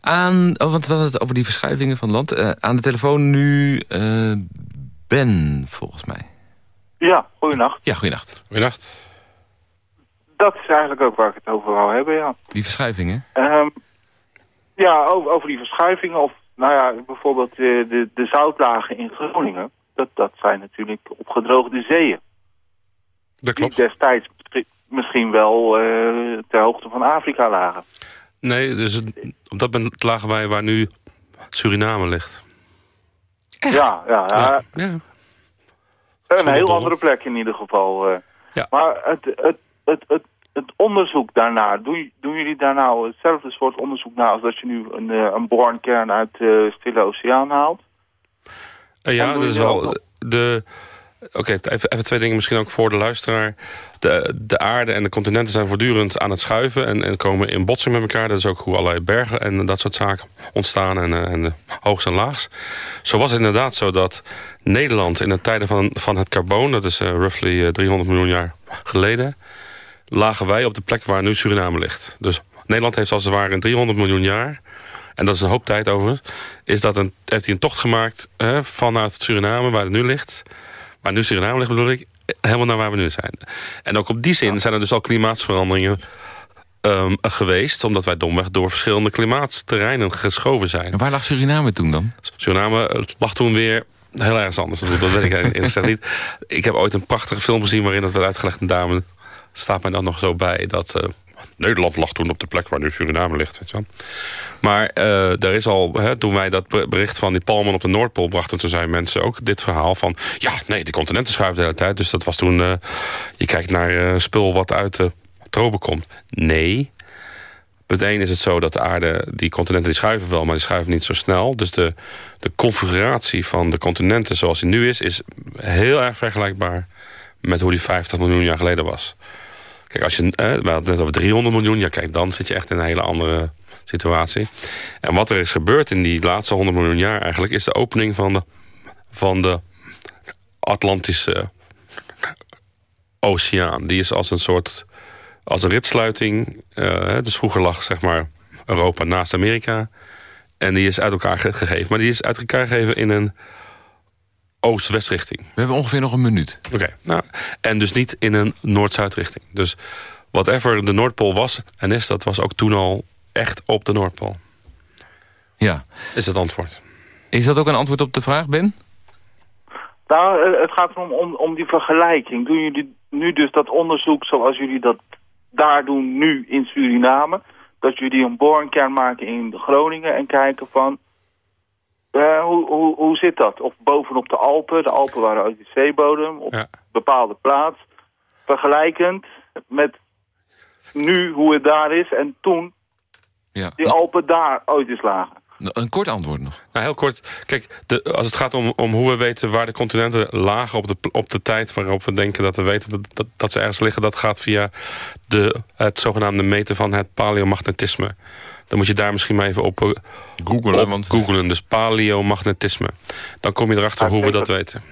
Aan, oh, want we hadden het over die verschuivingen van land. Uh, aan de telefoon nu uh, Ben, volgens mij. Ja, goeienacht. Ja, goeienacht. Goeienacht. Dat is eigenlijk ook waar ik het over wou hebben, ja. Die verschuivingen? Um, ja, over, over, die verschuivingen. Of, nou ja, bijvoorbeeld de, de, de zoutlagen in Groningen. Dat, dat zijn natuurlijk opgedroogde zeeën. Dat klopt. Die destijds misschien wel uh, ter hoogte van Afrika lagen. Nee, dus op dat moment lagen wij waar nu Suriname ligt. Echt? Ja, ja. ja. ja. Een heel andere plek in ieder geval. Uh. Ja. Maar het, het, het, het, het onderzoek daarna, doen, doen jullie daar nou hetzelfde soort onderzoek naar als dat je nu een, uh, een bornkern uit de Stille Oceaan haalt? ja, dat is wel... De, Oké, even, even, twee dingen misschien ook voor de luisteraar. De, de aarde en de continenten zijn voortdurend aan het schuiven... En, en komen in botsing met elkaar. Dat is ook hoe allerlei bergen en dat soort zaken ontstaan... en, eh, en en laags. Zo was het inderdaad zo dat Nederland in de tijden van, van het carbon... dat is uh, roughly 300 eh, miljoen jaar geleden... lagen wij op de plek waar nu Suriname ligt. Dus Nederland heeft als het ware in 300 miljoen jaar... en dat is een hoop tijd over... Is dat een, heeft hij een tocht gemaakt hè, vanuit Suriname, waar het nu ligt maar nu Suriname ligt bedoel ik, helemaal naar waar we nu zijn. En ook op die zin zijn er dus al klimaatsveranderingen um, geweest... omdat wij domweg door verschillende klimaatsterreinen geschoven zijn. En waar lag Suriname toen dan? Suriname eh, lag toen weer heel ergens anders. Dat weet ik eerlijk niet. Ik heb ooit een prachtige film gezien waarin dat werd uitgelegd... en daarom staat mij dan nog zo bij dat... Uh, Nederland lag toen op de plek waar nu Suriname ligt. Weet je wel. Maar uh, is al, hè, toen wij dat bericht van die palmen op de Noordpool brachten... toen zijn mensen ook dit verhaal van... ja, nee, de continenten schuiven de hele tijd. Dus dat was toen... Uh, je kijkt naar uh, spul wat uit de tropen komt. Nee. 1 is het zo dat de aarde... die continenten die schuiven wel, maar die schuiven niet zo snel. Dus de, de configuratie van de continenten zoals die nu is... is heel erg vergelijkbaar met hoe die 50 miljoen jaar geleden was. Kijk, als je, eh, het net over 300 miljoen... ja, kijk, dan zit je echt in een hele andere situatie. En wat er is gebeurd in die laatste 100 miljoen jaar eigenlijk... is de opening van de, van de Atlantische Oceaan. Die is als een soort... als een ritsluiting. Uh, dus vroeger lag zeg maar Europa naast Amerika. En die is uit elkaar gegeven. Maar die is uit elkaar gegeven in een oost-west richting. We hebben ongeveer nog een minuut. Oké, nou, en dus niet in een noord-zuid richting. Dus whatever de Noordpool was en is, dat was ook toen al echt op de Noordpool. Ja. Is het antwoord. Is dat ook een antwoord op de vraag, Ben? Nou, eh, het gaat erom om, om die vergelijking. Doen jullie nu dus dat onderzoek zoals jullie dat daar doen nu in Suriname? Dat jullie een boorkern maken in Groningen en kijken van... Uh, hoe, hoe, hoe zit dat? Of bovenop de Alpen, de Alpen waren uit de zeebodem, op een bepaalde plaats. Vergelijkend met nu hoe het daar is en toen ja. die Alpen daar ooit eens lagen. Een kort antwoord nog. Nou, heel kort. Kijk, de, als het gaat om, om hoe we weten waar de continenten lagen op de, op de tijd waarop we denken dat we weten dat, dat, dat ze ergens liggen, dat gaat via de, het zogenaamde meten van het paleomagnetisme. Dan moet je daar misschien maar even op, eh, googlen, want... googlen. Dus paleomagnetisme. Dan kom je erachter hoe we dat weten.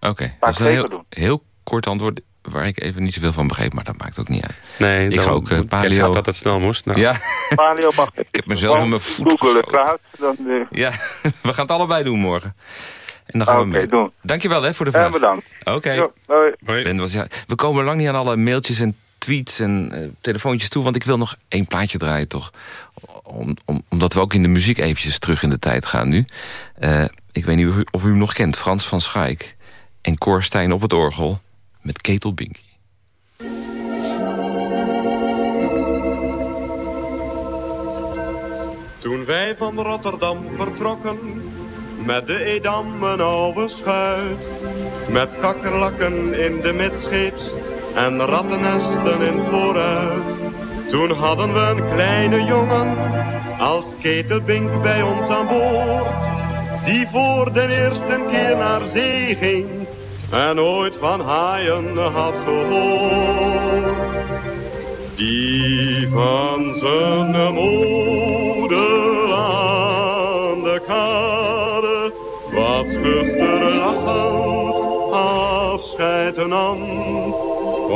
Oké, dat is een heel, heel kort antwoord waar ik even niet zoveel van begreep, maar dat maakt ook niet uit. Nee, ik ga ook uh, paleo... dat het snel moest. Nou. Ja. Paleo mag [LAUGHS] Ik heb mezelf in mijn voet Google dan, uh... Ja, [LAUGHS] we gaan het allebei doen morgen. En dan gaan we mee. Doen. Dankjewel hè, voor de vraag. Ja, bedankt. Oké. Okay. was, ja, we komen lang niet aan alle mailtjes en tweets en uh, telefoontjes toe... want ik wil nog één plaatje draaien toch. Om, om, omdat we ook in de muziek eventjes terug in de tijd gaan nu. Uh, ik weet niet of u, hem nog kent, Frans van Schaik. En Cor Stijn op het orgel met Ketel Binky. Toen wij van Rotterdam vertrokken, met de Edam een oude schuit. Met kakkerlakken in de midscheeps en rattennesten in vooruit. Toen hadden we een kleine jongen als ketelbink bij ons aan boord. Die voor de eerste keer naar zee ging en ooit van haaien had gehoord. Die van zijn moeder aan de kade wat schuchter lachend afscheid nam,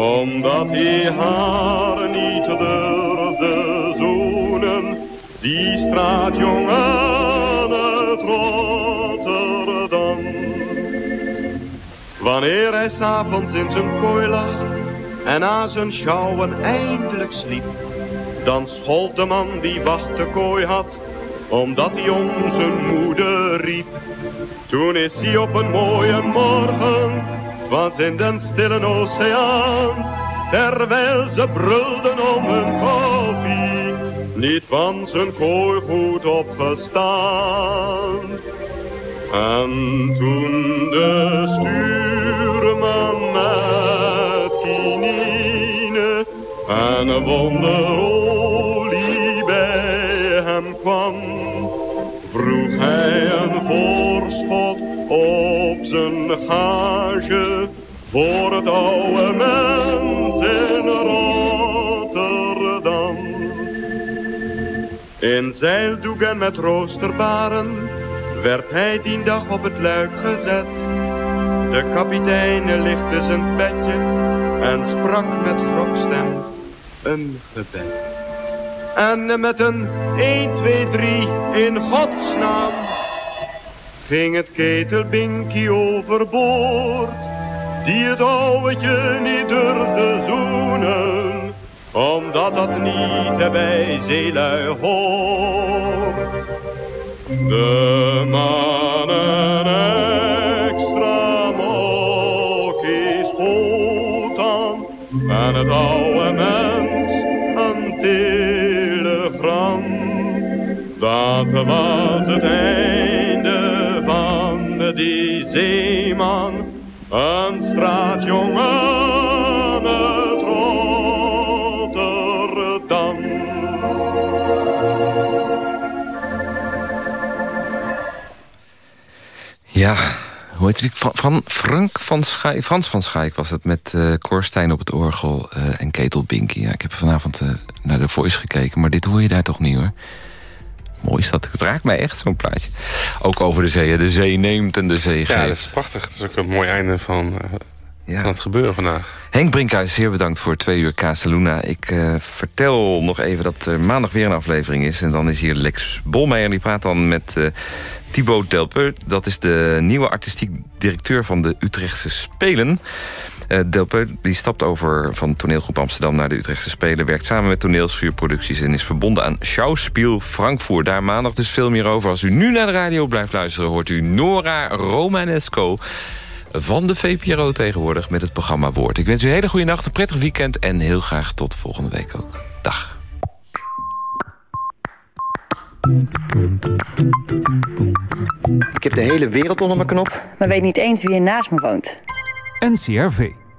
omdat hij haar niet durfde zoenen, die straatjongen het Wanneer hij s'avonds in zijn kooi lag en na zijn schouwen eindelijk sliep, dan schold de man die wacht de kooi had, omdat hij om zijn moeder riep. Toen is hij op een mooie morgen, was in den stille oceaan, terwijl ze brulden om hun koffie, niet van zijn kooi goed opgestaan. En toen de stuurman met kinine en een wonderolie bij hem kwam, vroeg hij een voorschot op zijn gage voor het oude mens in Rotterdam. In zeildoek en met roosterbaren werd hij die dag op het luik gezet. De kapitein lichtte zijn petje en sprak met grokstem een gebed. En met een 1, 2, 3 in godsnaam ging het ketelbinkie overboord. Die het ouwetje niet durfde zoenen, omdat dat niet bij zeelui hoort. De mannen extra mokkies aan en het oude mens een telegram. Dat was het einde een straatjongen. Ja, hoe heet die? Van, Frank van Schaik, Frans van Schaik was het met uh, Cor op het orgel uh, en Ketel Binky. Ja, ik heb vanavond uh, naar de Voice gekeken, maar dit hoor je daar toch niet hoor. Mooi is dat. Het raakt mij echt, zo'n plaatje. Ook over de zee. De zee neemt en de zee geeft. Ja, dat is prachtig. Het is ook een mooi einde van ja. van het gebeuren vandaag. Henk Brinkhuis, zeer bedankt voor twee uur Casaluna. Ik uh, vertel nog even dat er maandag weer een aflevering is. En dan is hier Lex Bolmeijer. Die praat dan met uh, Thibaut Delpeu. Dat is de nieuwe artistiek directeur van de Utrechtse Spelen. Uh, Delpeu die stapt over van toneelgroep Amsterdam naar de Utrechtse Spelen. Werkt samen met toneelschuurproducties en is verbonden aan Schauspiel Frankfurt. Daar maandag dus veel meer over. Als u nu naar de radio blijft luisteren... hoort u Nora Romanesco van de VPRO tegenwoordig met het programma Woord. Ik wens u een hele goede nacht, een prettig weekend... en heel graag tot volgende week ook. Dag. Ik heb de hele wereld onder mijn knop... maar weet niet eens wie er naast me woont. NCRV.